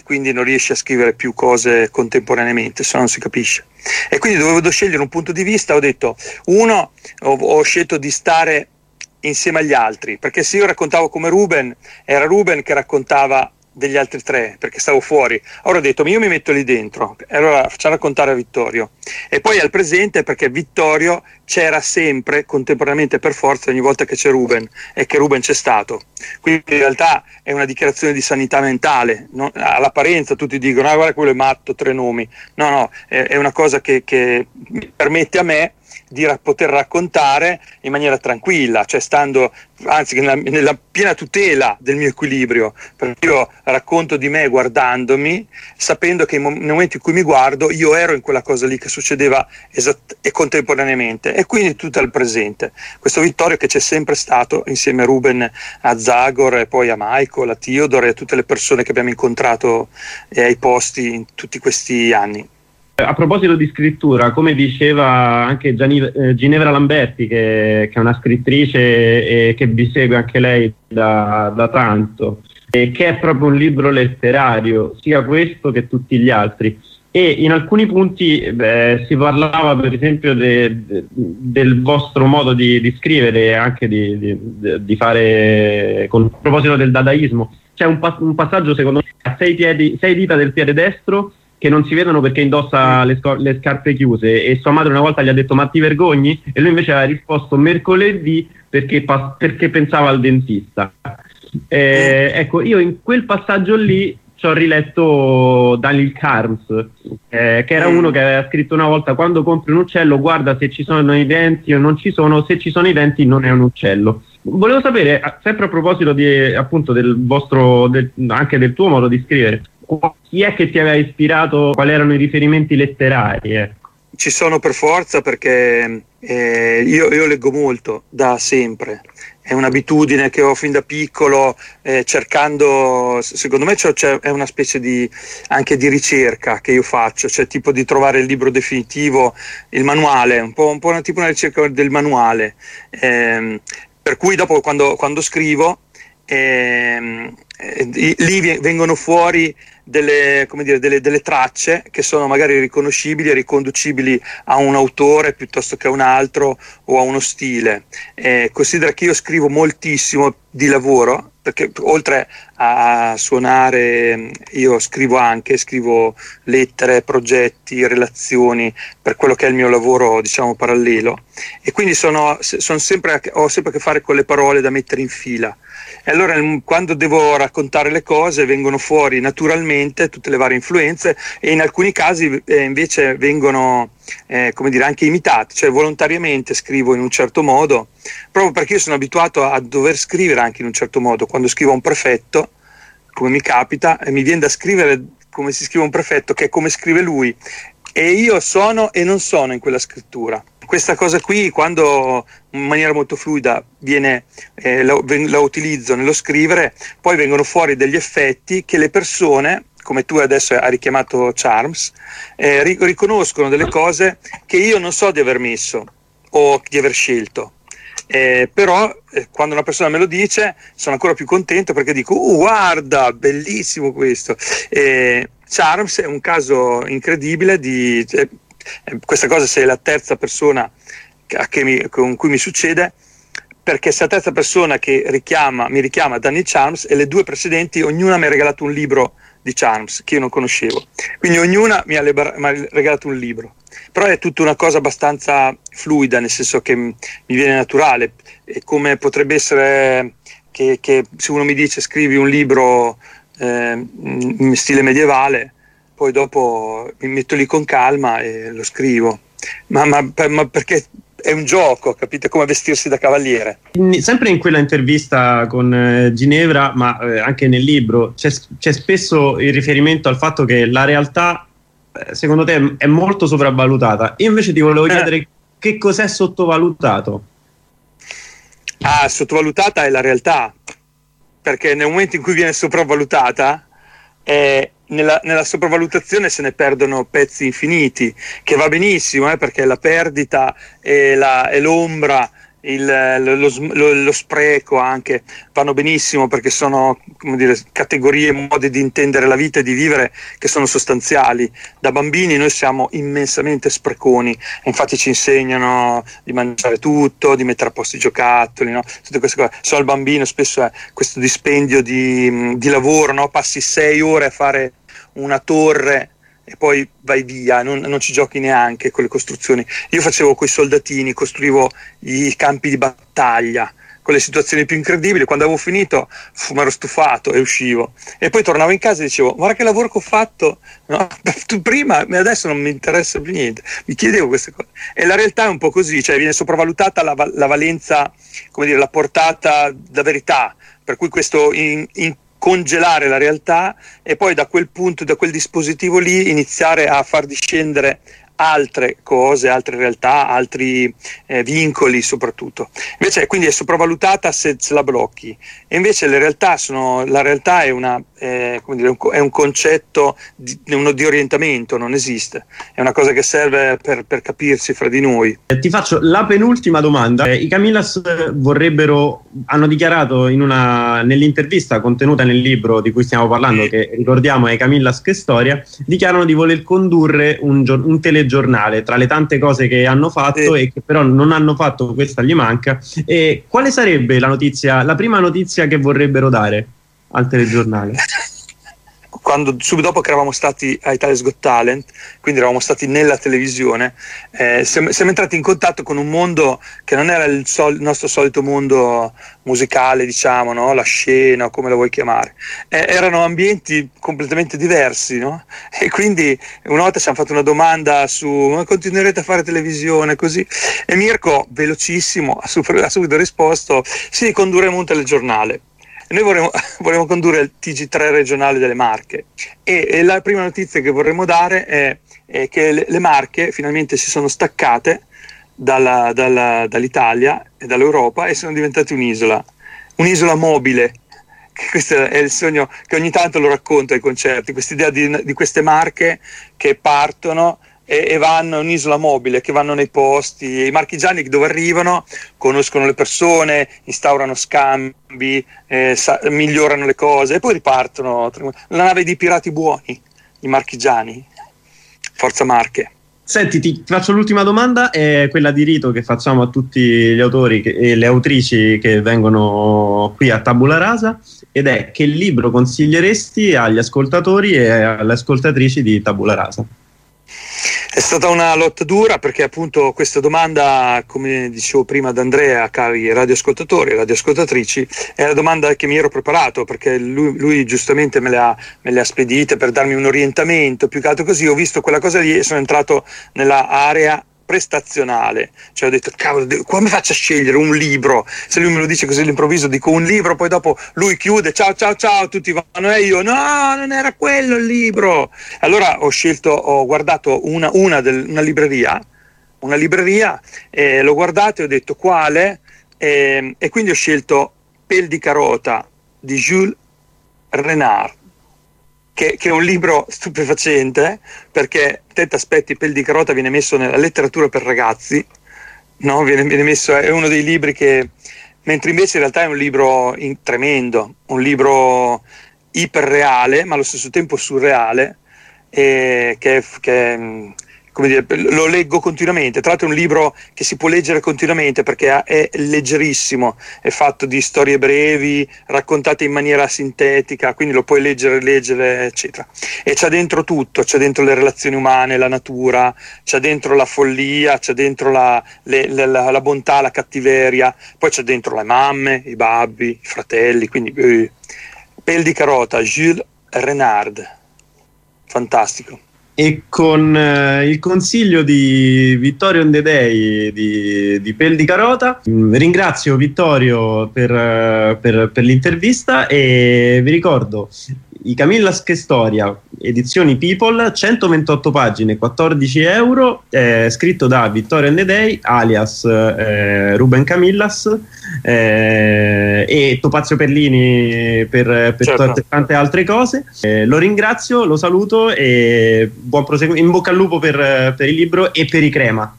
quindi non riesci a scrivere più cose contemporaneamente, se no non si capisce. E quindi dovevo scegliere un punto di vista, ho detto, uno, ho, ho scelto di stare insieme agli altri, perché se io raccontavo come Ruben, era Ruben che raccontava degli altri tre perché stavo fuori. Allora ho detto, io mi metto lì dentro, allora facciamo raccontare a Vittorio. E poi al presente perché Vittorio c'era sempre, contemporaneamente per forza, ogni volta che c'è Ruben e che Ruben c'è stato. Quindi in realtà è una dichiarazione di sanità mentale. No? All'apparenza tutti dicono, ah guarda quello è matto, tre nomi. No, no, è, è una cosa che, che permette a me di ra- poter raccontare in maniera tranquilla, cioè stando anzi nella, nella, piena tutela del mio equilibrio, perché io racconto di me guardandomi, sapendo che nel momento in cui mi guardo io ero in quella cosa lì che succedeva esatt- e contemporaneamente e quindi tutto al presente. Questo Vittorio che c'è sempre stato insieme a Ruben, a Zagor e poi a Michael, a Theodore e a tutte le persone che abbiamo incontrato eh, ai posti in tutti questi anni. A proposito di scrittura, come diceva anche eh, Ginevra Lamberti, che, che, è una scrittrice e che vi segue anche lei da, da tanto, che è proprio un libro letterario, sia questo che tutti gli altri. E in alcuni punti beh, si parlava per esempio de, de, del vostro modo di, di scrivere e anche di, di, di, fare, con proposito del dadaismo, c'è un, un passaggio secondo me a sei, piedi, sei dita del piede destro che non si vedono perché indossa le, scor- le, scarpe chiuse e sua madre una volta gli ha detto ma ti vergogni? E lui invece aveva risposto mercoledì perché, pas- perché pensava al dentista. Eh, ecco, io in quel passaggio lì ci ho riletto Daniel Carms, eh, che era uno che aveva scritto una volta quando compri un uccello guarda se ci sono i denti o non ci sono, se ci sono i denti non è un uccello. Volevo sapere, sempre a proposito di, appunto del vostro, del, anche del tuo modo di scrivere, chi è che ti aveva ispirato, quali erano i riferimenti letterari? Ecco. Ci sono per forza perché eh, io, io, leggo molto da sempre, è un'abitudine che ho fin da piccolo eh, cercando, secondo me è una specie di, anche di ricerca che io faccio, cioè tipo di trovare il libro definitivo, il manuale, un po', un po una, tipo una ricerca del manuale, eh, per cui dopo quando, quando scrivo ehm, eh, lì vengono fuori delle, dire, delle, delle, tracce che sono magari riconoscibili e riconducibili a un autore piuttosto che a un altro o a uno stile. Eh, considera che io scrivo moltissimo di lavoro, perché oltre a suonare io scrivo anche, scrivo lettere, progetti, relazioni per quello che è il mio lavoro diciamo parallelo e quindi sono, sono sempre, ho sempre a che fare con le parole da mettere in fila e allora quando devo raccontare le cose vengono fuori naturalmente tutte le varie influenze e in alcuni casi eh, invece vengono eh, come dire, anche imitate, cioè volontariamente scrivo in un certo modo, proprio perché io sono abituato a dover scrivere anche in un certo modo. Quando scrivo a un prefetto, come mi capita, mi viene da scrivere come si scrive un prefetto, che è come scrive lui. E io sono e non sono in quella scrittura questa cosa qui quando in maniera molto fluida viene, eh, la, la utilizzo nello scrivere, poi vengono fuori degli effetti che le persone come tu adesso hai richiamato Charms, eh, ri- riconoscono delle cose che io non so di aver messo o di aver scelto. Eh, però eh, quando una persona me lo dice sono ancora più contento perché dico uh, guarda bellissimo questo eh, Charms è un caso incredibile di eh, questa cosa se è la terza persona mi, con cui mi succede perché se la terza persona che richiama, mi richiama Danny Charms e le due precedenti ognuna mi ha regalato un libro di Charms che io non conoscevo. Quindi ognuna mi ha, mi ha regalato un libro. Però è tutta una cosa abbastanza fluida, nel senso che mi viene naturale, è come potrebbe essere che, che se uno mi dice scrivi un libro eh, in stile medievale, poi dopo mi metto lì con calma e lo scrivo, ma, ma, ma perché è un gioco, capite? Come vestirsi da cavaliere. Sempre in quella intervista con eh, Ginevra, ma eh, anche nel libro, c'è, c'è, spesso il riferimento al fatto che la realtà eh, secondo te è molto sopravvalutata. Io invece ti volevo chiedere che cos'è sottovalutato. Ah, sottovalutata è la realtà, perché nel momento in cui viene sopravvalutata, eh, nella, nella, sopravvalutazione se ne perdono pezzi infiniti, che va benissimo, eh, perché la perdita e, la, e l'ombra il, lo, lo, lo, spreco anche vanno benissimo perché sono dire, categorie, modi di intendere la vita e di vivere che sono sostanziali. Da bambini noi siamo immensamente spreconi infatti ci insegnano di mangiare tutto, di mettere a posto i giocattoli, no? tutte queste cose. Solo al bambino spesso è questo dispendio di, di lavoro, no? passi sei ore a fare una torre e poi vai via, non, non, ci giochi neanche con le costruzioni. Io facevo quei soldatini, costruivo i campi di battaglia, con le situazioni più incredibili. Quando avevo finito mi ero stufato e uscivo. E poi tornavo in casa e dicevo: Guarda che lavoro che ho fatto no? <laughs> tu prima, ma adesso non mi interessa più niente. Mi chiedevo queste cose. E la realtà è un po' così, cioè viene sopravvalutata la, la valenza, come dire, la portata da verità. Per cui questo in, in congelare la realtà e poi da quel punto, da quel dispositivo lì iniziare a far discendere altre cose, altre realtà, altri eh, vincoli soprattutto. Invece quindi è sopravvalutata se, se la blocchi e invece le realtà sono, la realtà è, una, eh, dire, è un concetto di, uno di orientamento, non esiste, è una cosa che serve per, per capirsi fra di noi. Eh, ti faccio la penultima domanda. Eh, I Camillas vorrebbero, hanno dichiarato una, nell'intervista contenuta nel libro di cui stiamo parlando, che ricordiamo è Camillas che storia, dichiarano di voler condurre un, un telegiornale giornale tra le tante cose che hanno fatto e che però non hanno fatto, questa gli manca. Quale sarebbe la notizia, la prima notizia che vorrebbero dare al telegiornale? <laughs> quando, subito dopo che eravamo stati a Italia's Got Talent, quindi eravamo stati nella televisione, eh, siamo, siamo, entrati in contatto con un mondo che non era il, sol, il nostro solito mondo musicale, diciamo, no? la scena, come lo vuoi chiamare. Eh, erano ambienti completamente diversi, no? E quindi una volta ci hanno fatto una domanda su ma continuerete a fare televisione così? E Mirko, velocissimo, ha subito risposto, sì, condurremo un telegiornale noi vorremmo, <laughs> vorremmo, condurre il TG3 regionale delle Marche e, e la prima notizia che vorremmo dare è, è, che le, le Marche finalmente si sono staccate dalla, dalla, dall'Italia e dall'Europa e sono diventate un'isola, un'isola mobile. <laughs> Questo è il sogno che ogni tanto lo racconto ai concerti, questa idea di, di queste marche che partono e, e, vanno a un'isola mobile, che vanno nei posti. I marchigiani dove arrivano conoscono le persone, instaurano scambi, eh, sa- migliorano le cose e poi ripartono. La nave di pirati buoni, i marchigiani. Forza Marche. Senti, ti faccio l'ultima domanda, è quella di rito che facciamo a tutti gli autori che, e le autrici che vengono qui a Tabula Rasa ed è che libro consiglieresti agli ascoltatori e alle ascoltatrici di Tabula Rasa? È stata una lotta dura perché appunto questa domanda, come dicevo prima ad Andrea, cari radioascoltatori e radioascoltatrici, è la domanda che mi ero preparato perché lui, lui giustamente me le, ha, me le, ha, spedite per darmi un orientamento, più che altro così ho visto quella cosa lì e sono entrato nella area prestazionale. Cioè ho detto, cavolo, come faccio a scegliere un libro? Se lui me lo dice così all'improvviso, dico un libro, poi dopo lui chiude, ciao ciao ciao, tutti vanno e io, no, non era quello il libro. Allora ho scelto, ho guardato una, una, del, una libreria, una libreria, eh, l'ho guardato e ho detto quale, eh, e quindi ho scelto Pel di carota di Jules Renard che, che, è un libro stupefacente perché te ti aspetti Pel di Carota viene messo nella letteratura per ragazzi, no? viene, viene messo, è uno dei libri che, mentre invece in realtà è un libro in, tremendo, un libro iperreale ma allo stesso tempo surreale, che, che come dire, lo leggo continuamente. Tra l'altro è un libro che si può leggere continuamente perché è leggerissimo, è fatto di storie brevi, raccontate in maniera sintetica, quindi lo puoi leggere, leggere, eccetera. E c'è dentro tutto, c'è dentro le relazioni umane, la natura, c'è dentro la follia, c'è dentro la, le, la, la, la bontà, la cattiveria, poi c'è dentro le mamme, i babbi, i fratelli, quindi eh, Pel di carota, Jules Renard, fantastico e con eh, il consiglio di Vittorio on the Day di, di Pel di Carota. Mm, ringrazio Vittorio per, eh, per, per l'intervista e vi ricordo i Camillas che storia, edizioni People, 128 pagine, 14 euro, eh, scritto da Vittorio Day, alias eh, Ruben Camillas eh, e Topazio Perlini per, per certo. tante altre cose. Eh, lo ringrazio, lo saluto e buon proseguimento. In bocca al lupo per, per il libro e per i crema.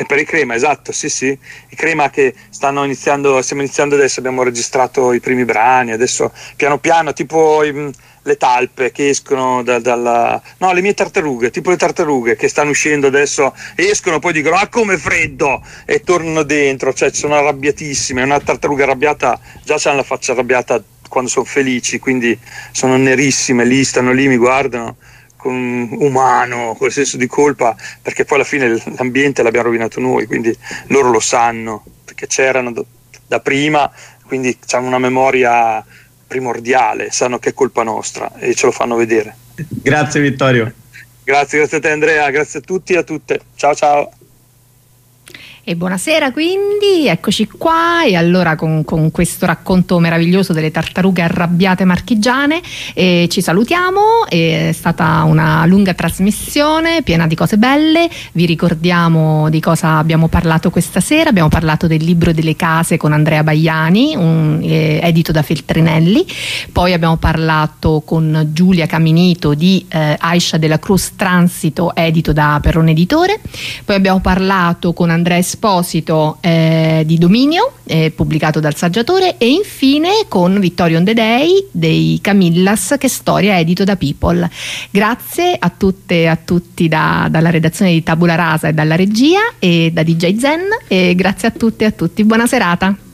E per i crema, esatto, sì, sì. I crema che stanno iniziando, stiamo iniziando adesso, abbiamo registrato i primi brani, adesso piano piano, tipo i, le talpe che escono da, dalla... No, le mie tartarughe, tipo le tartarughe che stanno uscendo adesso, escono, poi dicono, ah come freddo, e tornano dentro, cioè sono arrabbiatissime, una tartaruga arrabbiata, già c'hanno la faccia arrabbiata quando sono felici, quindi sono nerissime, lì stanno lì, mi guardano con umano, col senso di colpa, perché poi alla fine l'ambiente l'abbiamo rovinato noi, quindi loro lo sanno, perché c'erano da prima, quindi hanno una memoria primordiale, sanno che è colpa nostra e ce lo fanno vedere. Grazie Vittorio. Grazie, grazie a te Andrea, grazie a tutti e a tutte. Ciao ciao. E buonasera quindi, eccoci qua. E allora con, con questo racconto meraviglioso delle tartarughe arrabbiate marchigiane eh, ci salutiamo, è stata una lunga trasmissione piena di cose belle, vi ricordiamo di cosa abbiamo parlato questa sera, abbiamo parlato del libro delle case con Andrea Baiani, un, eh, edito da Feltrinelli, poi abbiamo parlato con Giulia Caminito di eh, Aisha della Cruz Transito, edito da Perrone Editore, poi abbiamo parlato con Andrea Esposito eh, di Dominio, eh, pubblicato dal Saggiatore, e infine con Vittorio on the Day dei Camillas, che storia edito da People. Grazie a tutte e a tutti da, dalla redazione di Tabula Rasa e dalla regia e da DJ Zen, e grazie a tutte e a tutti. Buona serata.